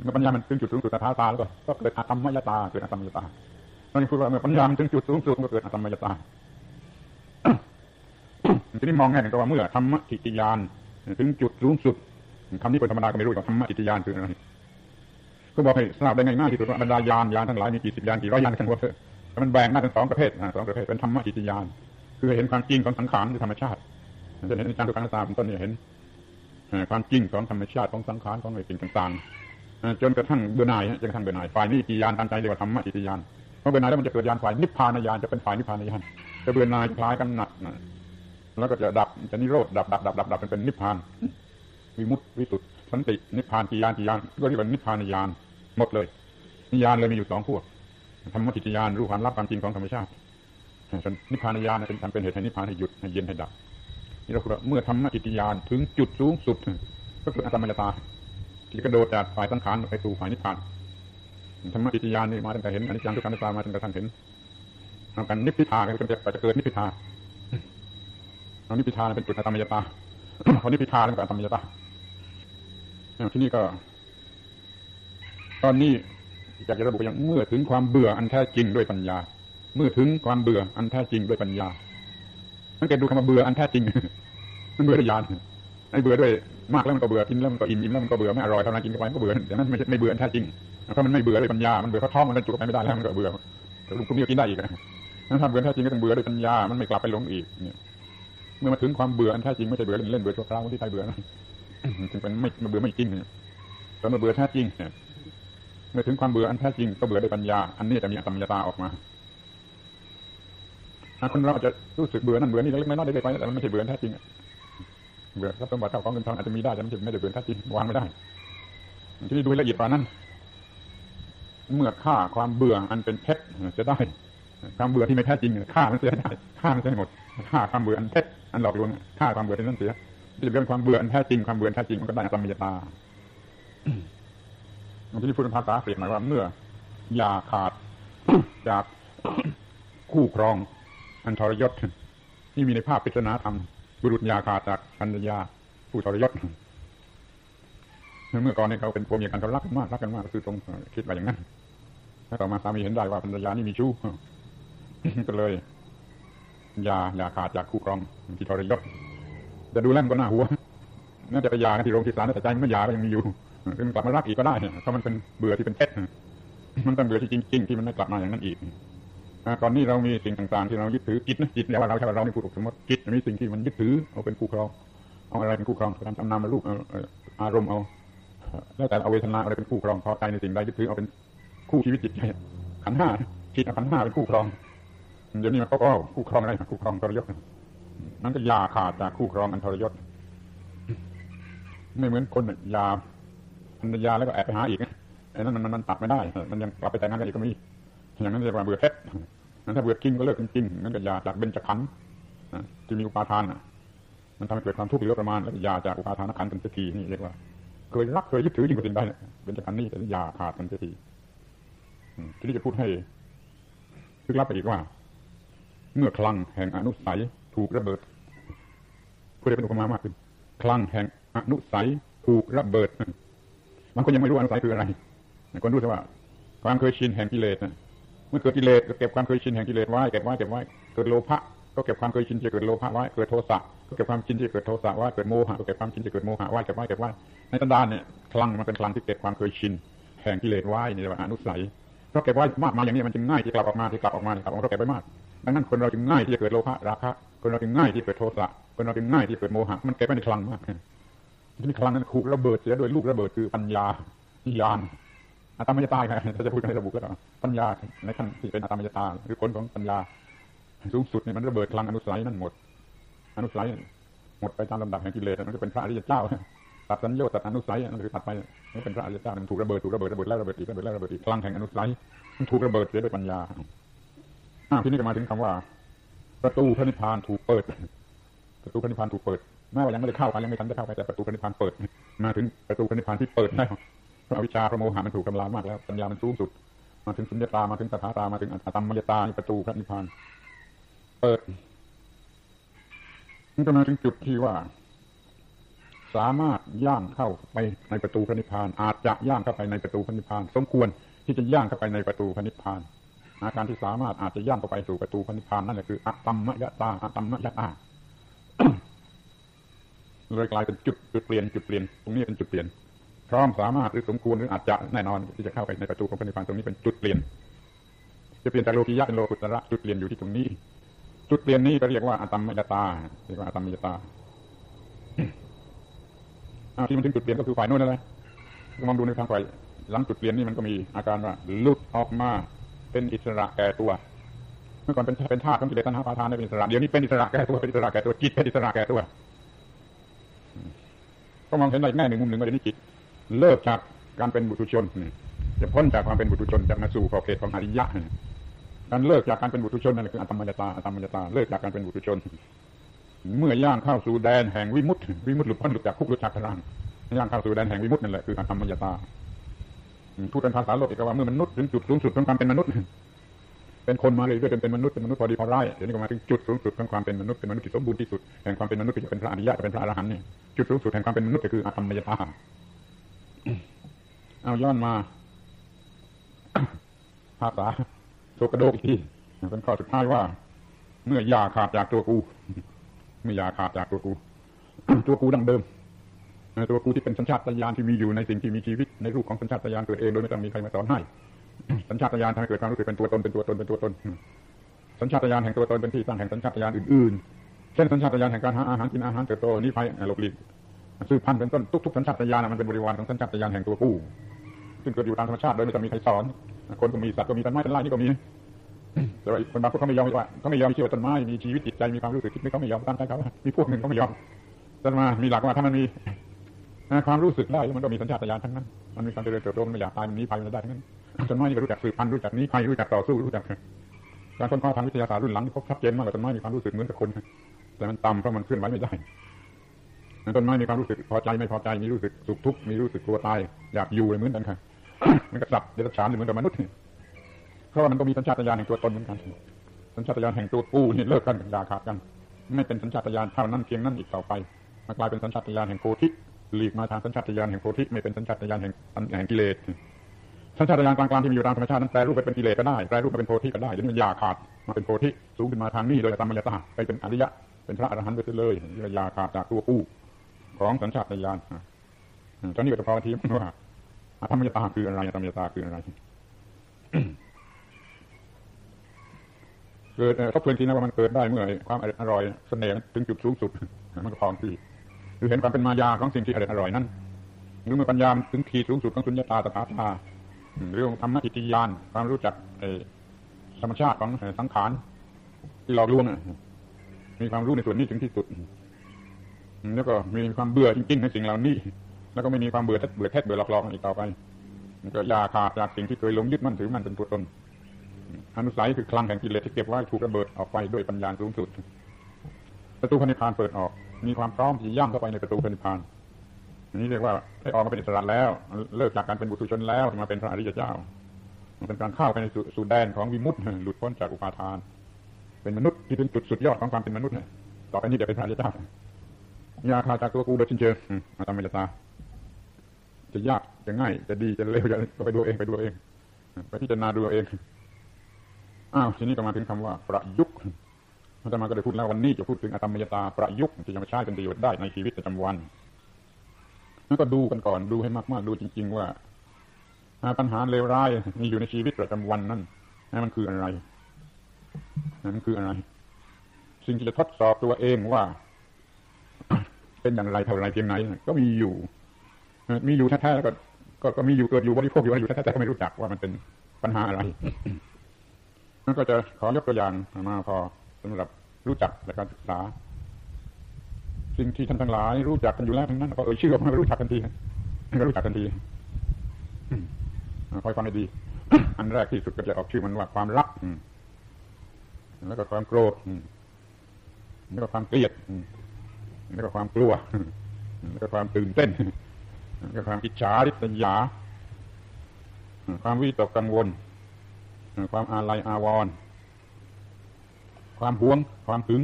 Speaker 1: เมื่อปัญญามันถึงจุดสูงสุดตถาตาแล้วก็ก็เกิดอัตตมยตาเกิดอัตตมยตาตอนนี้พูดว่าเมื่อปัญญาถึงจุดสูงสุดก็เกิดอัตตมยตาทีนี้มองแง่หนึ่งก็ว่าเมื่อธรรมทิฏฐิยานถึงจุดสูงสุดคำนี้คนธรรมดาก็ไม่รู้ว่าธรรมทิฏฐิยานคืออะไร ก็บอกให้ทราบได้ง่ายๆที่สุดว่าบรรดายานยานทั้งหลายมีกี่สิบยานกี่ร้อยยานกันหมดเถอะมันแบ่งหน้าเป็นสองประเภทสองประเภทเป็นธรรมทิฏฐิยานคือเห็นความจริงของสังขารคือธรรมชาติจะเห็นในการทุกขังตาเป็นต้นเนี่ยเห็นความจริงของธรรมชาติของสังขารของสิ่งต่างๆจนกระทั่งเบื่อหน่ายจนกระทั่งเบื่อหน่ายฝ่ายนี้กิตยานการใจเรียกว่าธรรมะกิยานเพราะเบื่อหน่ายแล้วมันจะเกิดยานฝ่ายนิพพานญาณจะเป็นฝ่ายนิพพานญาณจะเบื่อหน่ายคล้ายกันหนักแล้วก็จะดับจะนิโรธดับดับดับดับดับเป็นนิพพานวิมุตติวิสุทธิ สันตินิพพานกิยานกิยานก็เรียกว่านิพพานญาณหมดเลย นิยานเลยมีอยู่สองพวกธรรมะกิจยานรู้ความรับความจริงของธรรมชาตินิพพานญาณเป็นทำเป็นเหตุให้นิพพานให้หยุดให้เย็นให้ดับนี่เราเมื่อทำมจิตยานถึงจุดสูงสุด ก็คืออัตมยตาที่กระโดดจากฝ่ายสังขารไปสู่ฝ่ายนิพพานธรรมจิตยานนี่มาตั้งแต่เห็นอนิจจังทุกขังตามาตั้งแต่ท่านเห็นทำกันนิพพิทาก็จะจะเกิดนิพพิทาเอานิพพิทาเป็นจุดอัตมยตาพอนิพพิทาแล้วก็อัตมยตา ที่นี่ก็ ตอนนี้อยากจะระบุอย่างเมื่อถึงความเบื่ออันแท้จริงด้วยปัญญา เมื่อถึงความเบื่ออันแท้จริงด้วยปัญญาสังเกตดูคำว่าเบื่ออันแท้จริงมันเบื่อด้วยยานไอ้เบื่อด้วยมากแล้วมันก็เบื่อกินแล้วมันก็อิ่มอิ่มแล้วมันก็เบื่อไม่อร่อยเท่านั้นกินเข้าไปก็เบื่อแต่นั้นไม่ไม่เบื่ออันแท้จริงเพราะมันไม่เบื่อด้วยปัญญา มันเบื่อเพราะท้องมันจุกไปไม่ได้แล้วมันก็เบื่อแต่ลุงคุณนี่กินได้อีกนั้นถ้าเบื่อแท้จริงก็ต้องเบื่อด้วยปัญญา มันไม่กลับไปหลงอีกเนี่ยเมื่อมาถึงความเบื่ออันแท้จริงไม่ใช่เบื่อเล่นเบื่อชั่วคราวที่ใครเบื่อนะ จึงเป็นไม่เบื่อไม่จริงเนี่ยแต่มาเบื่อแท้จริงเมื่อถึงความเบื่ออันแท้จริงก็เบื่อด้วยปัญญา อันนี้จะมีอตมยตาออกมาคนเราจะรู้สึกเบื่อนั่นเบื่อนี่เล็กน้อยได้ไปแต่มันไม่ใช่เบื่อแท้จริงเบื่อทรัพย์สมบัติเท่าของเงินทองอาจจะมีได้แต่ไม่ใช่ไม่ได้เบื่อแท้จริงวางไม่ได้ที่นี่ดูละเอียดกว่านั้น เมื่อฆ่าความเบื่ออันเป็นเพชรจะได้ ความเบื่อที่ไม่แท้จริงฆ่ามันเสียได้ฆ่ามันเสียหมดฆ่าความเบื่ออันเพชรอันหลอกลวงฆ่าความเบื่อที่นั่นเสีย ที่เรื่องความเบื่ออันแท้จริงความเบื่อแท้จริงมันก็ได้สมิยตาที่นี่พูดภาษาเปรียบหมายว่าเมื่อยาขาดจากคู่ครอง อันทรยศที่มีในภาพปริศนาธรรม บุรุษยาขาดจากพันยาผู้ทรยศเมื่อก่อนนี้เขาเป็นผัวเมียกันเขารักกันมากรักกันมากคือตรงคิดว่าอย่างนั้นถ้าต่อมาสามีเห็นได้ว่าภรรยานี่มีชู้ก็เลยยายาขาดจากคู่ครองที่ทรยศ จะดูแลมันก็น่าหัวน่าจะไปยาที่โรงที่ศาลแต่ใจมันไม่ยาก็ยังมีอยู่ซึ่งกลับมารักอีกก็ได้เพราะมันเป็นเบื่อที่เป็นเพชรมันต้องเบื่อที่จริงๆที่มันไม่กลับมาอย่างนั้นอีกก่อนนี้เรามีสิ่งต่างๆ ที่เรายึดถือจิตนะจิตเนี่ยว่าเราใช่ว่าเราไม่พูดสมมติจิตมีสิ่งที่มันยึดถือเอาเป็นคู่ครองเอาอะไรเป็นคู่ครองการจำนำมาลูกอารมณ์เอาแล้วแต่เอาเวทนาอะไรเป็นคู่ครองพอใจในสิ่งใดยึดถือเอาเป็นคู่ชีวิตจิตใจขันห้าจิตขันห้าเป็นคู่ครองเดี๋ยวนี้มันก็คู่ครองอะไรคู่ครองทรยศ นั่นก็ยาขาดจากคู่ครองอันทรยศ ไม่เหมือนคนยาพันยาแล้วก็แอบไปหาอีกไอ้นั่นมันมันตัดไม่ได้ มันยังกลับไปแต่งงานกันอีกก็มีอย่างนั้นเรียกว่าเบื่อเพชรนั้นถ้าเบื่อกินก็เลิกจริงนั่นก็ยาจากเบญจขันธ์ที่มีอุปาทานมันทำให้เกิดความทุกข์เหลือประมาณแล้วยาจากอุปาทานขันธ์เป็นสกีนี่เรียกว่าเคยรักเคยยึดถือยิ่งกว่าสิ่งใดเบญจขันธ์นี่แต่ยาขาดเป็นสกีทีนี้จะพูดให้ลึกลับไปอีกว่า เมื่อคลังแห่งอนุสัย ถูกระเบิดเพื่อเป็นอุปมามากขึ้นคลังแห่งอนุสัยถูกระเบิดบางคนยังไม่รู้อนุสัยคืออะไรคนรู้แต่ว่า ความเคยชินแห่งกิเลสเมื่อเกิดกิเลสก็เก็บความเคยชินแห่งกิเลสไว้เก็บไว้เก็บไว้เกิดโลภะก็เก็บความเคยชินที่เกิดโลภะไว้เกิดโทสะก็เก็บความชินที่เกิดโทสะไว้เกิดโมหะก็เก็บความชินที่เกิดโมหะไว้เก็บไว้เก็บไว้ในตันดานเนี่ยคลังมันเป็นคลังที่เก็บความเคยชินแห่งกิเลสไว้นี่เรียกว่าอนุสัยเพราะเก็บไว้มากมาอย่างนี้มันจึงง่ายที่กลับออกมาที่กลับออกมาที่กลับออกมาเก็บไปมากดังนั้นคนเราจึงง่ายที่จะเกิดโลภะราคะ คนเราจึงง่ายที่เกิดโทสะคนเราจึงง่ายที่เกิดโมหะมันเก็บไว้ในคลังมากที่คลังนั้นขูกระเบิดเสียโดยลูกระเบิดคือปัญญาญาณอาตามยตาไงถ้าจะพูดในระบุก็ต้องปัญญาในขั้นที่เป็นอาตามยตาหรือผลของปัญญา สูงสุดเนี่ยมันระเบิดคลังอนุสัยนั่นหมด อนุสัยหมดไปตามลำดับแห่งกิเลสมันก็เป็นพระอริยเจ้าตัดสัญญาตัดอนุสัยนั่นคือตัดไปมันเป็นพระอริยเจ้ามันถูกระเบิดถูกระเบิดระเบิดแล้วระเบิดอีกระเบิดแล้วระเบิดอีกคลังแห่งอนุสัยมันถูกระเบิดเสียด้วยปัญญาทีนี้ก็มาถึงคำว่า ประตูพระนิพพานถูกเปิด ประตูพระนิพพานถูกเปิดแม้ว่ายังไม่ได้เข้าไปยังไม่ทันจะเข้าไปแต่ประตูพระนิพพานเปิด มาถึงประตูพระนิพพานที่เปิดได้พระวิชาพระโมหะมันถูกกำลามากแล้วปัญญามันสูงสุด มาถึงสุญญตามาถึงสถาตามาถึงอัตตมมยตาประตูพระนิพพาน เปิดมันก็มาถึงจุดที่ว่า สามารถย่างเข้าไปในประตูพระนิพพาน อาจจะย่างเข้าไปในประตูพระนิพพาน สมควรที่จะย่างเข้าไปในประตูพระนิพพาน อาการที่สามารถอาจจะย่างเข้าไปสู่ประตูพระนิพพานนั่นแหละคืออัตตมมยตาอัตตมมยตาเลยกลายเป็นจุดจุดเปลี่ยนจุดเปลี่ยนตรงนี้เป็นจุดเปลี่ยนพร้อมสามารถหรือสมควรหรืออาจจะแน่นอนที่จะเข้าไปในประตูของพระนิพพานตรงนี้เป็นจุดเปลี่ยน จะเปลี่ยนจากโลกียะเป็นโลกุตระจุดเปลี่ยนอยู่ที่ตรงนี้ จุดเปลี่ยนนี้ก็เรียกว่าอัตมมยตาเรียกว่าอัตมมยตาที่มันถึงจุดเปลี่ยนก็คือฝ่ายโน้นนั่นแหละมองดูในทางฝ่ายหลังจุดเปลี่ยนนี่มันก็มีอาการว่าลุดออกมา เป็นอิสระแก่ตัว เมื่อก่อนเป็นเป็นธาตุของกิเลสตัณหาปาทานได้เป็นอิสระเดี๋ยวนี้เป็นอิสระแก่ตัวเป็นอิสระแก่ตัวจิตเป็นอิสระแก่ตัวก็มองเห็นในแง่หนึ่งมุมหนึ่งว่าเดี๋ยวนี้จิตเลิกจากการเป็นบุตุชนจะพ้นจากความเป็นบุตุชนจะมาสู่ขอบเขตของอริยะการเลิกจากการเป็นบุตุชนนั่นคืออัตมยตาอัตมยตาเลิกจากการเป็นบุตุชน เมื่อย่างเข้าสู่แดนแห่งวิมุตติวิมุตติหลุดพ้นหลุดจากคุกหลุดจากตารางย่างเข้าสู่แดนแห่งวิมุตตินั่นแหละคืออัตมยตา พูดเป็นภาษาโลกอีกว่าเมื่อมนุษย์ถึงจุดสูงสุดของความเป็นมนุษย์ เป็นคนมาเลยด้วยเป็นมนุษย์เป็นมนุษย์พอดีพอร้ายเดี๋ยวนี้ก็มาถึงจุดสูงสุดของความเป็นมนุษย์เป็นมนุษย์ที่สมบูรณ์ที่สุดแห่งความเป็นมนุษย์ที่จะเป็นพระอริยะจะเป็นพระอรหันต์นี่จุดสูงสุดแห่งความเป็นมนุษย์ก็คืออาตมยตาเอาย้อนมาภาษาโสกโดกที่เป็นข้อสุดท้ายว่า เมื่อยาขาดจากตัวกู เมื่อยาขาดจากตัวกู ตัวกูดังเดิม ตัวกูที่เป็นสัญชาตญาณที่มีอยู่ในสิ่งที่มีชีวิตในรูปของสัญชาตญาณเกิดเองโดยไม่ต้องมีใครมาสอนให้ สัญชาตญาณทำให้เกิดความรู้สึกเป็นตัวตนเป็นตัวตนเป็นตัวตน สัญชาตญาณแห่งตัวตนเป็นที่ตั้งแห่งสัญชาตญาณอื่นๆ เช่นสัญชาตญาณแห่งการหาอาหารกินอาหารเติบโตนี้ไปหลบหลีกซื้อพันเป็นต้นทุกๆสัญชาตญาณมันเป็นบริวารของสัญชาตญาณแห่งตัวผู้ซึ่งเกิดอยู่ตามธรรมชาติโดยไม่ต้องมีใครสอน คนก็มีสัตว์ก็มีต้นไม้ต้นไม้นี่ก็มีแต่ว่าคนบางพวกเขาไม่ยอมว่าเขาไม่ยอมเชื่อต้นไม้มีชีวิตจิตใจมีความรู้สึกคิดไม่เขาไม่ยอมตามใจเขามีพวกหนึ่งเขาไม่ยอมแต่มามีหลักว่าถ้ามันมี ความรู้สึกได้มันก็มีสัญชาตญาณทั้งนั้น มันมีการเจริญเติบโตมันอยากตายมันนี้ภัยมันได้ทั้งนั้นต้นไม้นี่ก็รู้จักสืบพันธุ์รู้จักนี้ภัยรู้จักต่อสู้รู้จักการค้นคว้าทางวิทยาศาสตร์รุ่นหลังพบชัดเจนมากกว่าต้นไม้มีความรู้สึกเหมือนกับคน แต่มันต่ำเพราะมันเคลื่อนไหวไม่ได้ต้นไม้มีความรู้สึกพอใจไม่พอใจมีรู้สึกสุขทุกข์มีรู้สึกกลัวตายอยากอยู่เหมือนกันค่ะมันก็สับเดรัจฉานเหมือนกับมนุษย์เพราะว่ามันก็มีสัญชาตญาณแห่งตัวตนเหมือนกัน สัญชาตญาณแห่งตัวกูนี่เลิกกันอย่าขาดกัน ไม่เป็นสัญชาตญาณเท่านั้นเพียงนั้นอีกต่อไปมากลายเป็นสัญชาตญาณแห่งโพธิ หลีกมาทางสัญชาตญาณแห่งโพธิไม่เป็นสัญชาตญาณแห่งแห่งกิเลสสัญชาตญาณกลางๆที่มีอยู่ตามธรรมชาตินั้นแปลรูปไปเป็นกิเลสก็ได้แปลรูปไปเป็นโพธิก็ได้หรือมันยาขาดมาเป็นโพธิสูงขึ้นมาทางนี้โดยตามมัญญาไปเป็นอริยะ เป็นพระอรหันต์ไปเลยยาขาดจากตัวผู้ของสัญชาตญาณตอนนี้ก็จะพอทีว่าธรรมยตาคืออะไรธรรมยตาคืออะไรเกิดเขาเพื่อนที่นะว่ามันเกิดได้เมื่อความอร่อยเสน่ห์ถึงจุดสูงสุดมันก็พองที่ คือเห็นความเป็นมายาของสิ่งที่อร่อยนั้นหรือเมื่อปัญญาถึงขีดสูงสุดของสุญญตาตถาตาเรื่องธรรมะอิติยานความรู้จักธรรมชาติของสังขารที่หลอกลวงมีความรู้ในส่วนนี้ถึงที่สุด แล้วก็มีความเบื่อจริงๆในสิ่งเหล่านี้ แล้วก็ไม่มีความเบื่อเบื่อแท้เบื่อหลอกลองอีกต่อไปก็ยาขาดจากสิ่งที่เคยหลงยึดมั่นถือมันเป็นตัวตนอนุสัยคือคลังแห่งกิเลสที่เก็บไว้ถูกระเบิดออกไปด้วยปัญญาสูงสุดประตูพระนิพพานเปิดออก มีความพร้อมที่ย่างเข้าไปในประตูพระนิพพานนี้เรียกว่าได้ออกมาเป็นอิสระแล้ว เลิกจากการเป็นบุตรชนแล้วมาเป็นพระอริยเจ้า มันเป็นการเข้าไปในสู่แดนของวิมุตติหลุดพ้นจากอุปาทาน เป็นมนุษย์ที่ถึงจุดสุดยอดของความเป็นมนุษย์ต่อไปนี้จะเป็นพระอริยเจ้ายาคาจากตัวกูโดยชินเชิงอาตมยตาจะยากจะง่าย จะดีจะเลวจะไปดูเองไปดูเอง ไปพิจารณาดูเองอ้าวทีนี้ก็มาถึงคำว่าประยุกต์ อาตมาก็ได้พูดแล้ววันนี้จะพูดถึงอตมยตาประยุกต์ที่จะมาใช้เป็นประโยชน์ได้ในชีวิตประจำวันแล้วก็ดูกันก่อนดูให้มากๆดูจริง ๆ ว่าปัญหาเลวร้ายมีอยู่ในชีวิตประจำวันนั่นนั่นมันคืออะไรนั่นคืออะไร สิ่งที่จะทดสอบตัวเองว่า เป็นอย่างไรเท่าไรเพียงไหนก็มีอยู่มีอยู่แท้ๆแล้วก็ก็มีอยู่เกิดอยู่บริโภคอยู่อยู่แท้ๆแต่ก็ไม่รู้จักว่ามันเป็นปัญหาอะไรนั่นก็จะขอยกตัวอย่างมาพอ สำหรับรู้จักและการศึกษา สิ่งที่ท่านทั้งหลาย รู้จักกันอยู่แล้วทั้งนั้นพอเอ่ยชื่อออกมารู้จักกันทีก็รู้จักกันทีคอยฟังให้ดี อันแรกที่สุดก็จะออกชื่อมันว่าความรักแล้วก็ความโกรธแล้วก็ความเกลียดแล้วก็ความกลัวแล้วก็ความตื่นเต้นแล้วก็ความอิจฉาริษยา ความวิตกกังวล ความอาลัยอาวรณ์ ความหวง ความถึง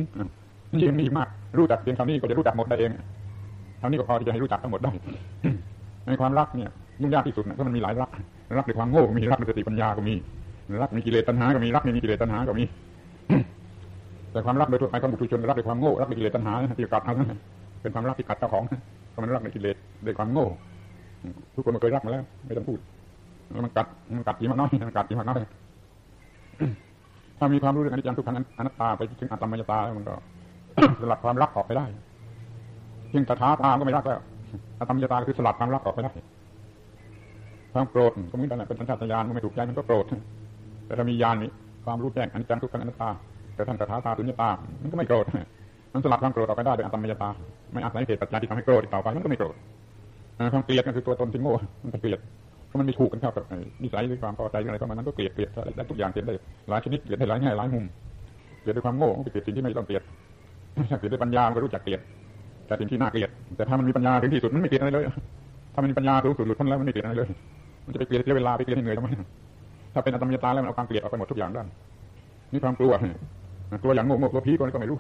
Speaker 1: นี่ยังมีมาก รู้จักเพียงคำนี้ก็จะรู้จักหมดได้เองเท่านี้ก็พอที่จะให้รู้จักทั้งหมดได้ในความรักเนี่ยยุ่งยากที่สุดนะเพราะมันมีหลายรัก รักในความโง่มีรักในสติปัญญาก็มี รักมีกิเลสตัณหาก็มีรักไม่มีกิเลสตัณหาก็มี แต่ความรักโดยทั่วไปของบุตรชนรักในความโง่รักในกิเลสตัณหาที่กัดเอาเป็นความรักที่กัดเจ้าของเพราะมันรักในกิเลสด้วยความโง่ทุกคนมันเคยรักมาแล้ว ไม่ต้องพูดมันกัดมันกัดทีมันน้อยมันกัดทีมันน้อย ถ้ามีความรู้เรื่องอนิจจังทุกขังอนัตตาไปถึงอัตมยตาแล้วมันก็สลัดความรักออกไปได้เพียงตถาตาก็ไม่รักแล้วอัตมยตาคือสลัดความรักออกไปได้ความโกรธก็มือนกันเป็นสัญชาตญาณมันไม่ถูกใจมันก็โกรธแต่ถ้ามีญาณนี้ความรู้แจ้งอนิจจังทุกขังอนัตตา แต่ท่านตถาตาสุญญตา มันก็ไม่โกรธมันสลัดความโกรธออกไปได้โดยอัตมยตา ไม่อาศัยเหตุปัจจัยที่ทำให้โกรธต่อไปมันก็ไม่โกรธความเกลียดก็คือตัวตนที่โง่มันเกลียด มันมีถูกกันเข้ากับนิสัยหรือความพอใจอะไรก็มันก็เกลียดเกลียดได้ทุกอย่างเกลียดได้หลายชนิดเกลียดได้หลายแง่หลายมุมเกลียดด้วยความโง่เกลียดสิ่งที่ไม่ต้องเกลียดถ้าเกลียดด้วยปัญญาก็รู้จักเกลียด แต่สิ่งที่น่าเกลียด แต่ถ้ามันมีปัญญาถึงที่สุดมันไม่เกลียดอะไรเลย ถ้ามันมีปัญญาสูงสุดหลุดพ้นแล้วมันไม่เกลียดอะไรเลย มันจะไปเกลียดเสียเวลาไปเกลียดเหนื่อยทำไมถ้าเป็นอตมยตาแล้วมันเอาความเกลียดออกไปหมดทุกอย่างด้านนี่ความกลัวกลัวอย่างโง่โง่กลัวผีก็ไม่รู้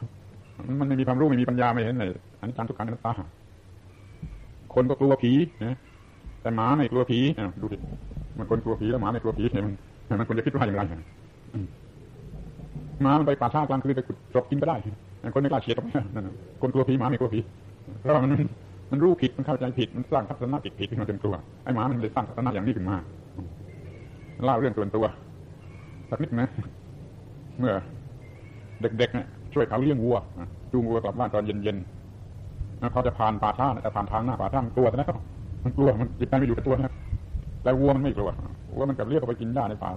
Speaker 1: มันไม่มีความรู้ไม่มีปัญญาไม่เห็นเลยอันนี้จังทุกขังนัตตาคนก็กลัวผีนะ แต่หมาไม่กลัวผีดูดิมันคนกลัวผีแล้วหมาไม่กลัวผีมันมันควรจะคิดว่าอย่างไรหมามันไปป่าช้ากลางคืนไปขุดศพกินก็ได้คนไม่กล้าเฉียดตรงนี้นั่นคนกลัวผีหมาไม่กลัวผีเพราะมันมันรู้ผิดมันเข้าใจผิดมันสร้างทัศนะผิดผิดขึ้นมาเป็นตัวไอ้หมามันเลยสร้างทัศนะอย่างนี้ขึ้นมาเล่าเรื่องส่วนตัวสักนิดนะ เมื่อ เด็กๆเนี่ยช่วยเขาเลี้ยงวัวจูงวัวกลับบ้านตอนเย็นๆเขาจะผ่านป่าช้าแต่ผ่านทางหน้าป่าช้ามันกลัวแล้ว มันกลัวมันจิตใจไม่อยู่กับตัวนะแต่วัวมันไม่กลัววัวมันกับเรียกเขาไปกินหญ้าในป่า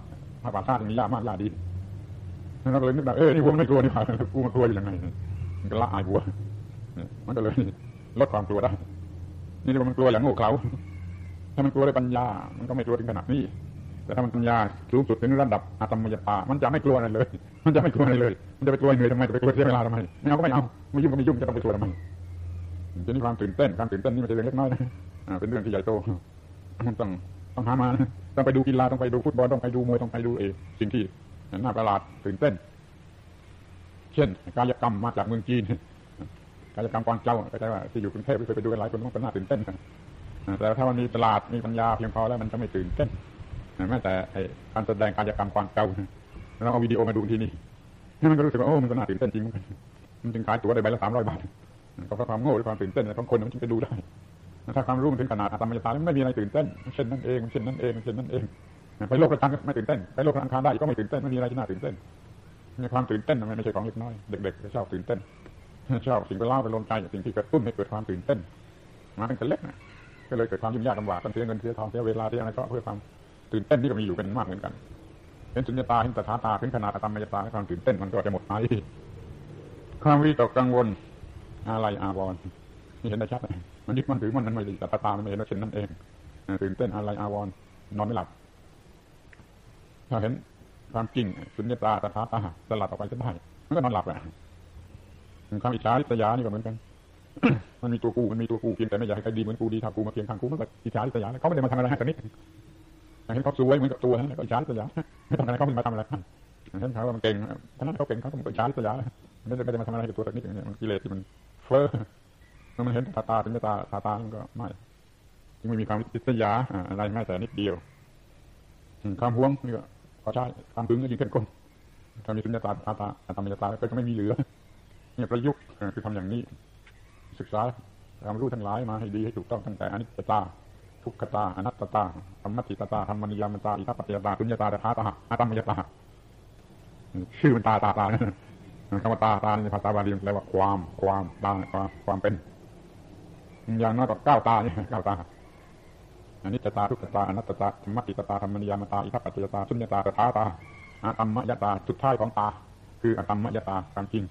Speaker 1: ป่าป่าชาติมีหญ้ามากหญ้าดีเราก็เลยนึกว่าเออนี่วัวไม่กลัวนี่ป่ากูมันกลัวอยู่ยังไงมันก็ละอายวัวมันก็เลยลดความกลัวได้ นี่เรียกว่ามันกลัวอย่างโง่เขลาถ้ามันกลัวด้วยปัญญา มันก็ไม่กลัวถึงขนาดนี้ แต่ถ้ามันปัญญาสูงสุดถึงระดับอาตมยตา มันจะไม่กลัวอะไรเลย มันจะไม่กลัวอะไรเลย มันจะไปกลัวเหนื่อยทำไม จะไปกลัวเสียเวลาทำไมไม่เอาก็ไม่เอา ไม่ยุ่งก็ไม่ยุ่ง จะต้องไปกลัวทำไมจะมีความตื่นเต้น ความตื่นเต้นนี่มันจะเรื่องเล็กน้อยนะ เป็นเรื่องที่ใหญ่โตต้องต้องหามาต้องไปดูกีฬาต้องไปดูฟุตบอลต้องไปดูมวยต้องไปดูเอสิ่งที่น่าประหลาดตื่นเต้น เช่น กายกรรมมาจากเมืองจีนกายกรรมกวางเจ้าก็ใช่ว่าที่อยู่กรุงเทพเคยไปดูกันหลายคนต้องเป็นน่าตื่นเต้นกันแต่ถ้ามันมีตลาดมีปัญญาเพียงพอแล้วมันจะไม่ตื่นเต้นแม้แต่การแสดงกายกรรมกวางเจ้าเราเอาวิดีโอมาดูที่นี่มันก็รู้สึกว่าโอ้มันก็น่าตื่นเต้นจริงมันจึงขายตั๋วได้ใบละสามร้อยบาทก็เพราะความโง่หรือความตื่นเต้นของคนมันจึงไปดูได้ ถ้าความรู้มันถึงขนาดอาตมยตาไม่มีอะไรตื่นเต้นเช่นนั้นเองเช่นนั้นเองเช่นนั้นเองไปโลกกระตังไม่ตื่นเต้นไปโลกกระอังคาได้ก็ไม่ตื่นเต้นไม่มีอะไรที่น่าตื่นเต้นมีความตื่นเต้นมันไม่ใช่ของเล็กน้อยเด็กๆชอบตื่นเต้นชอบสิ่งไปเล่าไปลนใจสิ่งที่กระตุ้นให้เกิดความตื่นเต้นมาตั้งแต่เล็กนะก็เลยเกิดความยุ่งยากลำบากต้องเสียเงินเสียทองเสียเวลาเสียอะไรก็เพื่อความตื่นเต้นที่ก็มีอยู่เป็นมากเหมือนกันเห็นสุญญตาเห็นตถาตาเห็นขนาดตามมยตาความตื่นเต้นมันก็จะหมดไปความวิตกกังวลอะไรอาวรณ์ เห็นได้ชัดมันยึดมันถือมันมันไม่ดีแต่ตามันไม่เห็นเช่นนั้นเองตื่นเต้นอะไรอาวรนอนไม่หลับถ้าเห็นความจริงสุญญตาตถาตาสลัดออกไปจะได้มันก็นอนหลับแหละความอิจฉาริษยานี่ก็เหมือนกัน มันมีตัวกูมันมีตัวกูเพียงแต่ไม่อยากให้ใครดีเหมือนกูดีถ้ากูมาเพียงข้างกูมันก็อิจฉาริษยาเขาไม่ได้มาทำอะไรให้กันนิดเห็นเขาสวยเหมือนกับตัวนั่นก็อิจฉาริษยาไม่ทำอะไรเขาไม่มาทำอะไรเห็นเขาว่ามันเก่งท่านั้นเขาเก่งเขาก็อิจฉาริษยาไม่ได้ไม่ได้มาทำอะไรกับตัวสักนิดเนี่ยมันกิเลสที่มันเฟ้อ มันเห็นตาตาถึงตาตาตามันก็ไม่ยังไม่มีความอิจฉาอะไรแม้แต่นิดเดียวความห่วงนี่ก็พอใช่ความพึงก็ยิ่งเข้มข้นถ้ามีสุญญตาตาตาตามยตาก็จะไม่มีเหลือเนี่ยประยุกต์คือทำอย่างนี้ ศึกษาความรู้ทั้งหลายมาให้ดีให้ถูกต้องตั้งแต่อนิจจตา ทุกขตาอนัตตาธรรมติตตาธรรมนิยามตาอิทัปปัจจยตาสุญญตาตาตาอาตมยตาชื่อมันตาตาตาคำว่าตาตาในภาษาบาลีแปลว่าความความตาความความเป็น อย่างน้อยก็เก้าตาเนี่ยเก้าตาอันนี้จะตาทุกตาอนัตตาธรรมติตาธรรมนิยามตาอิทัปปัจจตาสุญญตาตถาตาอาตมยตาสุดท้ายของตา คืออาตมยตาความจริง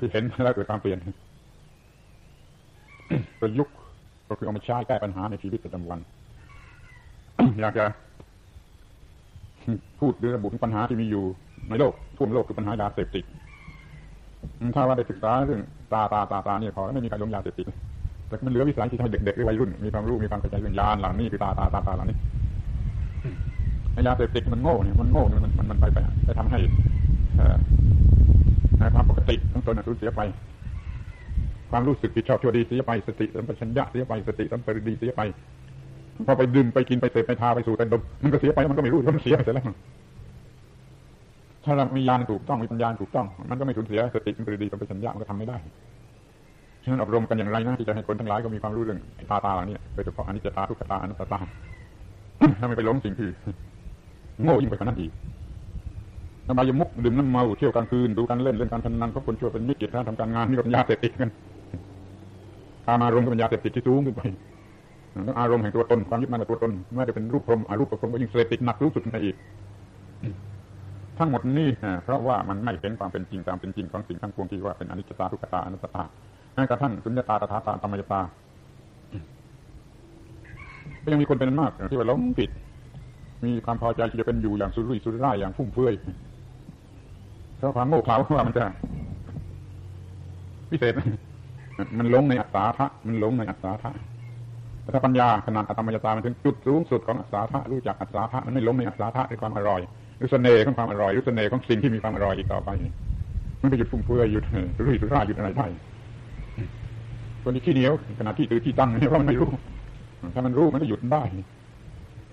Speaker 1: ที่เห็นแล้วเกิดความเปลี่ยนประยุกต์ก็คือเอามาใช้แก้ปัญหาในชีวิตประจำวัน อยากจะพูดหรือระบุถึงปัญหาที่มีอยู่ในโลกทั่วโลกคือปัญหายาเสพติดถ้าว่าได้ศึกษาเรื่องตาตาตาตาเนี่ยพอไม่มีใครลงยาเสพติด แต่มันเหลือวิสัยที่ทำให้เด็กๆหรือวัยรุ่น มีความรู้มีความเข้าใจเรื่องยาเหล่านี้คือตาตาตาตาหล่านี้ยาเสพติดมันโง่เนี่ยมันโง่มันมันมันไปไปไปทำให้ความปกติทั้งตนสูญเสียไป ความรู้สึกที่ชอบชั่วดีเสียไปสติสัมปชัญญะเสียไปสติสัมปริดีเสียไปพอไปดื่มไปกินไปเสพไปทาไปสู่แต่ดมมันก็เสียไปมันก็ไม่รู้มันเสียไปแล้วถ้าเรามีญาถูกต้องมีปัญญาถูกต้อง มันก็ไม่สูญเสียสติสัมปริดีสัมปชัญญะมันก็ทำไม่ได้ ฉะนั้นอบรมกันอย่างไรนะที่จะให้คนทั้งหลายก็มีความรู้เรื่องตาตาเหล่านี้โดยเฉพาะอนิจจตาทุกขตาอนัตตาถ้าไม่ไปล้มสิ่งที่โง่ยิ่งไปกว่านั้นอีกนบายมุกดื่มน้ำเมาเที่ยวกลางคืนดูการเล่นเล่นการพนันเพราคนชั่วเป็นมิจฉาทำการงานนี่ก็เป็นยาเสพติดกันอารมณ์ก็เป็นยาเสพติดที่สูงขึ้นไปอารมณ์แห่งตัวตนความยึดมั่นในตัวตนแม้จะเป็นรูปพรมอารูปพรมก็ยิ่งเสพติดหนักรู้สุดในอีกทั้งหมดนี้เพราะว่ามันไม่เห็นความเป็นจริงตามเป็นจริงของสิ่งทั้งปวงที่ว่าเป็นอนิจจตาทุกขตาอนัตตา แม้กระทั่งสุญญตาตถาตาธรรมยตาก็ยังมีคนเป็นมากที่ว่าหลงผิด มีความพอใจที่จะเป็นอยู่อย่างสุรุ่ยสุร่ายอย่างฟุ่มเฟือยเพราะความโง่เขลาว่ามันจะพิเศษมันหลงในอัศาทะมันหลงในอัศาทะแต่ถ้าปัญญาขนาดอัตมยตามันถึงจุดสูงสุดของอัศาทะรู้จักอัศาทะมันไม่หลงในอัศาทะในความอร่อยหรือเสน่ห์ของความอร่อยหรือเสน่ห์ของสิ่งที่มีความอร่อยอีกต่อไป มันไปหยุดฟุ่มเฟือยหยุดสุรุ่ยสุร่ายหยุดอะไรได้ คนที่ขี้เหนียวขณะที่ตือที่ตั้งเนี่ยเพราะมันไม่รู้ ถ้ามันรู้มันก็หยุดได้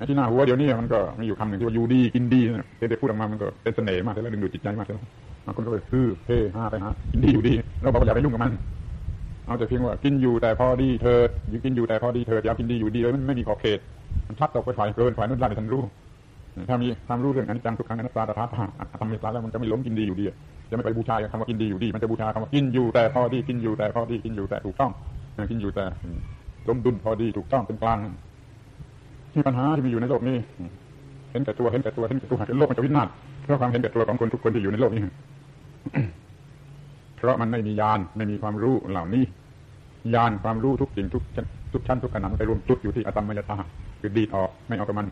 Speaker 1: ที่หน้าหัวเดี๋ยวนี้มันก็มีอยู่คำหนึ่งที่ว่าอยู่ดีกินดีเนี่ยเด็กพูดออกมามันก็เป็นเสน่ห์มากแล้วดึงดูดจิตใจมากแล้วบางคนก็เลยฮือเฮ่ห้าไปหากินดีอยู่ดีเราบอกว่าอย่าไปยุ่งกับมันเอาแต่เพียงว่ากินอยู่แต่พอดีเธออยู่กินอยู่แต่พอดีเธออย่ากินดีอยู่ดีเลยมันไม่มีขอบเขตมันชัดตกไปฝ่ายเกินฝ่ายนู้นได้ทันรู้ ถ้ามีความรู้เรื่องอนิจจังทุกครั้งอนัตตาตถาตทำเมตตาแล้วมันจะไม่ล้มกินดีอยู่ดีจะไม่ไปบูชาคำว่ากินดีอยู่ดี มันจะบูชาคำว่ากินอยู่แต่พอดีกินอยู่แต่พอดีกินอยู่แต่ถูกต้องกินอยู่แต่สมดุลพอดีถูกต้องเป็นกลางที่ปัญหาที่มีอยู่ในโลกนี้ เห็นแต่ตัวเห็นแต่ตัวเห็นแต่ตัวโลกมันจะวินาศเพราะความเห็นแต่ตัวของคนทุกคนที่อยู่ในโลกนี้เพราะมันไม่มีญาณไม่มีความรู้เหล่านี้ญาณความรู้ทุกสิ่งทุกทุกชั้นทุกขณะไปรวมจุดอยู่ที่อตมมยตาคือดีดออกไม่เอากับมัน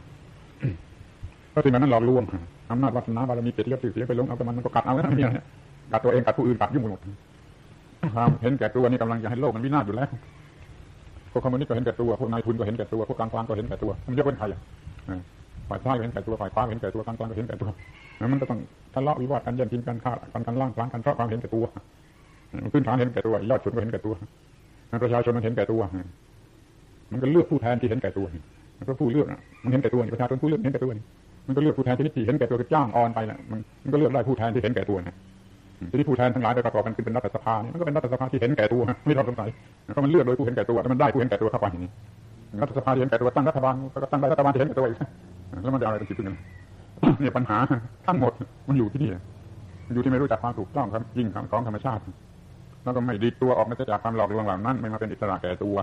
Speaker 1: เพราะสิ่งนั้นหลอกลวงอำนาจวัฒนาบารมีเกียรติยศเสียไปลงเอากับมันก็กัดเอาแล้วเนี่ยกัดตัวเองกัดผู้อื่นกัดยุ่งหมดความเห็นแก่ตัวนี่กำลังจะให้โลกมันวินาศอยู่แล้วพวกคอมมิวนิสต์ก็เห็นแก่ตัวพวกนายทุนก็เห็นแก่ตัวพวกกลางกลางก็เห็นแก่ตัวมันยกเป็นใครอะฝ่ายซ้ายก็เห็นแก่ตัวฝ่ายขวาเห็นแก่ตัวกลางกลางก็เห็นแก่ตัวมันก็ต้องทะเลาะวิวาทกันแย่งชิงกันฆ่ากันกันล่างพลางกันเพราะความเห็นแก่ตัวขึ้นฐานเห็นแก่ตัวยอดชนก็เห็นแก่ตัวประชาชนมันเห็นแก่ตัวมันก็เลือกผู้แทนที่เห็นแก่ตัวมันก็ผู้เลือกมันเห็นแก่ตัวประชาชนผู้เลือกเห็นแก่ตัว มันก็เลือกผู้แทนที่เห็นแก่ตัวก็จ้างออนไปแหละมันก็เลือกได้ผู้แทนที่เห็นแก่ตัวนะที่ผู้แทนทั้งหลายไปประกอบกันขึ้นเป็นรัฐสภาเนี่ยมันก็เป็นรัฐสภาที่เห็นแก่ตัวไม่ต้องสงสัยเพราะมันเลือกโดยผู้เห็นแก่ตัวแต่มันได้ผู้เห็นแก่ตัวเข้าไปอย่างนี้รัฐสภาเห็นแก่ตัวตั้งรัฐบาลก็ตั้งได้รัฐบาลที่เห็นแก่ตัวอีกแล้วมันจะอะไรเป็นที่พึ่งกันเนี่ยปัญหาทั้งหมดมันอยู่ที่นี่อยู่ที่ไม่รู้จักความถูกต้องครับจริงของธรรมชาติ แล้วก็ไม่ดีตัวออกมาจากความหลอกลวงเหล่านั้น ไม่มาเป็นอิสระแก่ตัว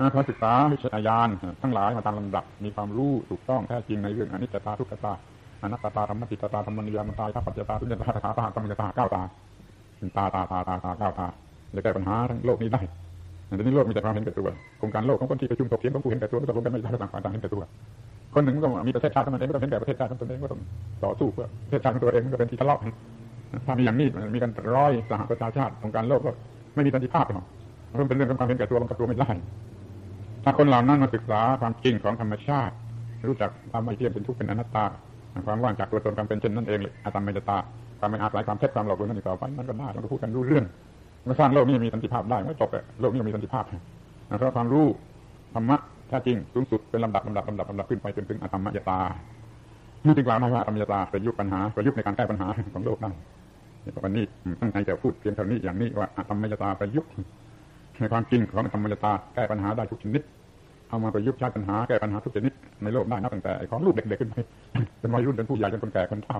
Speaker 1: นะเขาศึกษาวิชาญาณทั้งหลายมาตามลำดับ มีความรู้ถูกต้องแท้จริงในเรื่องอนิจจตาทุกขตาอนัตตาธรรมติตตาธรรมนิยามตายข้าปัจจตาสุญญตาตาตาธรรมยตาเก้าตาตาตาตาตาตาเก้าตาจะแก้ปัญหาทั้งโลกนี้ได้แต่นี้โลกมีแต่ความเห็นแก่ตัวโครงการโลกของคนที่ประชุมถกเถียงของผู้เห็นแก่ตัวก็ตกลงกันไม่ได้ต่างฝ่ายต่างเห็นแก่ตัวคนหนึ่งก็มีประเทศชาติของมันเองก็ต้องเห็นแก่ประเทศชาติของตนเองก็ต้องต่อสู้เพื่อประเทศชาติของตัวเองก็เป็นที่ทะเลาะกันถ้ามีอย่างนี้มีกันร้อยสหประชาชาติของการโลกก็ไม่มีสันติภาพหรอกเพราะมันเป็นเรื่องของความเห็นแก่ตัวบังคับตัวไม่ได้ ถ้าคนเหล่านั้นมาศึกษาความจริงของธรรมชาติ รู้จักความไม่เที่ยงเป็นทุกข์เป็นอนัตตา ความว่างจากตัวตนความเป็นเช่นนั้นเองเลยอาตมมยตาความไม่อาศัยความเท็จความหลอกลวงนั่นอีกต่อไปมันก็ได้มันก็พูดกันรู้เรื่องมันสร้างโลกนี้มีสันติภาพได้ไม่จบเลยโลกนี้มีสันติภาพเพราะความรู้ธรรมะแท้จริงสูงสุดเป็นลำดับลำดับลำดับลำดับขึ้นไปจนถึงอาตมมยตานี่จึงกล่าวได้ว่าอาตมมยตาประยุกต์ปัญหาประยุกต์ในการแก้ปัญหาของโลกได้วันนี้ตั้งใจจะพูดเพียงเท่านี้อย่างนี้ว่าอาตมมยตาประยุกต์ ในความจริงของธรรมยตาแก้ปัญหาได้ทุกชนิด เอามาประยุกต์ใช้ปัญหาแก้ปัญหาทุกชนิดในโลกได้นับตั้งแต่ของลูกเด็กๆขึ้นไปเป็นวัยรุ่นเป็นผู้ใหญ่เป็นคนแก่คนเฒ่า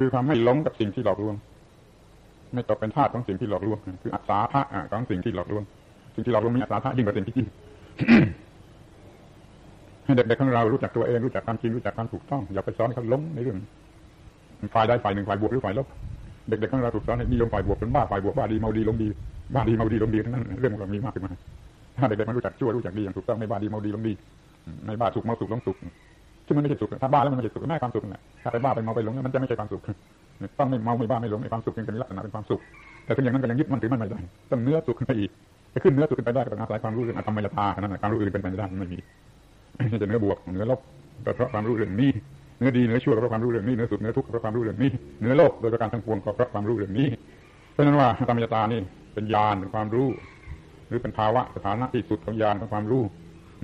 Speaker 1: คือความไม่หลงกับสิ่งที่หลอกลวง ไม่ตกเป็นทาสของสิ่งที่หลอกลวง คืออัศาธาของสิ่งที่หลอกลวง สิ่งที่หลอกลวงมีอัศาธายิ่งกว่าสิ่งที่จริงให้เด็กๆของเรารู้จักตัวเองรู้จักความจริงรู้จักความถูกต้องอย่าไปสอนให้เขาหลงในเรื่องฝ่ายใดฝ่ายหนึ่งฝ่ายบวกหรือฝ่ายลบ เด็กๆของเราถูกสอนให้นิยมฝ่ายบวกเป็นบ้าฝ่ายบวกบ้าดีเมาดีลงดีบ้าดีเมาดีลงดีทั้งนั้นเรื่องมันมีมากขึ้นมาถ้าเด็กๆมันรู้จักชั่วรู้จักดีอย่างถูกต้องไม่บ้าดีเมาดีลงดีไม่บ้าสุขเมาสุขลงสุขซึ่งมันไม่ใช่สุขถ้าบ้าแล้วมันไม่ใช่สุขแม่ความสุขแหละถ้าไปบ้าไปเมาไปหลงมันจะไม่ใช่ความสุขต้องไม่เมาไม่บ้าไม่หลงในความสุขจึงเป็นลักษณะเป็นความสุข แต่ถึงอย่างนั้นก็ยังยึดมันถือมันไม่ได้ต้องเนื้อสุขขึ้นไปอีกไปขึ้นเนื้อสุขขึ้นไปได้ก็ต้องอาศัยความรู้เรื่องอธรรมยตานั้นความรู้อื่นเป็นไปไม่ได้ไม่มีนี่จะเนื้อบวกเนื้อลบก็เพราะความรู้เรื่องนี้ เนื้อดีเนื้อชั่วก็เพราะความรู้เรื่องนี้เนื้อสุขเนื้อทุกข์เพราะความรู้เรื่องนี้เนื้อโลกโดยประการทั้งปวงก็เพราะความรู้เรื่องนี้ เพราะนั้นว่าธรรมยตานี่เป็นญาณเป็นความรู้ หรือเป็นภาวะสถานะที่สุดของญาณของความรู้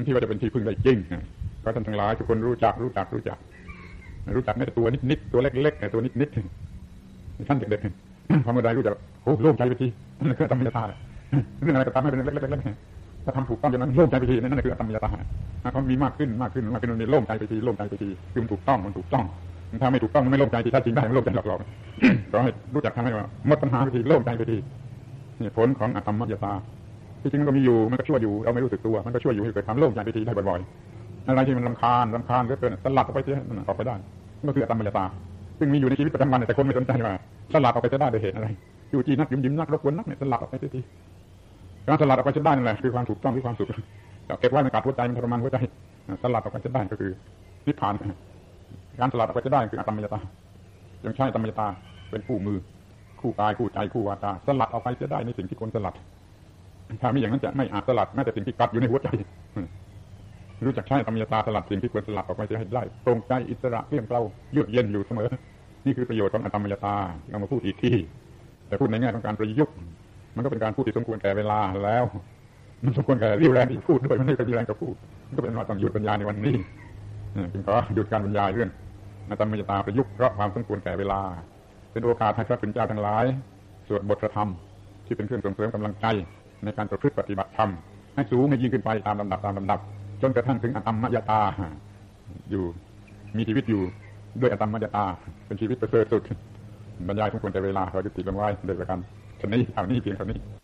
Speaker 1: ที่ว่าจะเป็นที่พึ่งได้จริงก็ท่านทั้งหลายทุกคนรู้จักรู้จักรู้จัก รู้จักแม้แต่ตัวนิดๆตัวเล็กๆตัวนิดๆท่านเด็กๆพอเมื่อใดรู้จักโอ้โล่งใจไปทีนั่นคือธรรมยตาเรื่องอะไรก็ตามให้เป็นเล็กๆ ถ้าทำถูกต้องอย่างนั้นโล่งใจไปทีนั่นคือธรรมยตาหะเขามีมากขึ้นมากขึ้นมากขึ้นมันมีโล่งใจไปทีโล่งใจไปทีคือมันถูกต้องมันถูกต้องถ้าไม่ถูกต้องมันไม่โล่งใจทีถ้าจริงได้มันโล่งใจหลอกๆก็ให้รู้จักทำให้ว่าหมดปัญหาไปทีโล่งใจไปทีนี่ผลของอธรรมยตาที่จริงมันก็มีอยู่มันก็ช่วยอยู่เราไม่รู้สึกตัวมันก็ช่วยอยู่ให้เกิดความโล่งใจไปทีได้บ่อยๆอะไรที่มันลำคาญลำคาญเหลือเกินสลัดออกไปเสียมันออกไปได้ก็คืออธรรมยตา ซึ่งมีอยู่ในชีวิตประจำวันแต่คนไม่สนใจว่าสลัดออกไปจะได้โดยเหตุอะไรอยู่จีนักยิ้มยิ้มนักรบกวนนักเนี่ยสลัดออกไปที การสลัดออกไปจะได้นั่นแหละคือความถูกต้องคือความสุขเก็บไว้ในกาดหัวใจมันทรมานหัวใจสลัดออกไปจะได้ก็คือนิพพานการสลัดออกไปจะได้คืออธรรมยตายังใช้ธรรมยตาเป็นคู่มือ คู่กายคู่ใจคู่วาจาสลัดออกไปจะได้ในสิ่งที่ควรสลัดถ้าไม่อย่างนั้นจะไม่อาจสลัดแม้แต่สิ่งที่กัดอยู่ในหัวใจรู้จักใช้ธรรมยตาสลัดสิ่งที่ควรสลัดออกไปจะให้ได้ตรงใจอิสระเพียงเราเยือกเย็นอยู่เสมอ นี่คือประโยชน์ของอธรรมยตาเรามาพูดอีกที่แต่พูดในแง่ของการประยุกต์ มันก็เป็นการพูดที่สมควรแก่เวลาแล้ว มันสมควรแก่ริ้วแรงที่พูดด้วยมันไม่เคยมีแรงกับพูดก็เป็นว่าต้องหยุดบรรยายในวันนี้จึงขอหยุดการบรรยายเรื่องอธรรมยตาประยุกต์เพราะความสมควรแก่เวลา เป็นโอกาสให้พระคุณเจ้าทั้งหลาย สวดบทธรรม ที่เป็นเครื่องส่งเสริมกำลังใจในการประพฤติปฏิบัติธรรมให้สูงให้ยิ่งขึ้นไปตามลำดับตามลำดับ จนกระทั่งถึงอธรรมยตา อยู่มีชีวิตอยู่ด้วยอธรรมยตา เป็นชีวิตประเสริฐสุดบรรยายทุกคนแต่เวลาเราจะติดลงไว้โดยประการ ชนี้เอานี้เพียงเท่านี้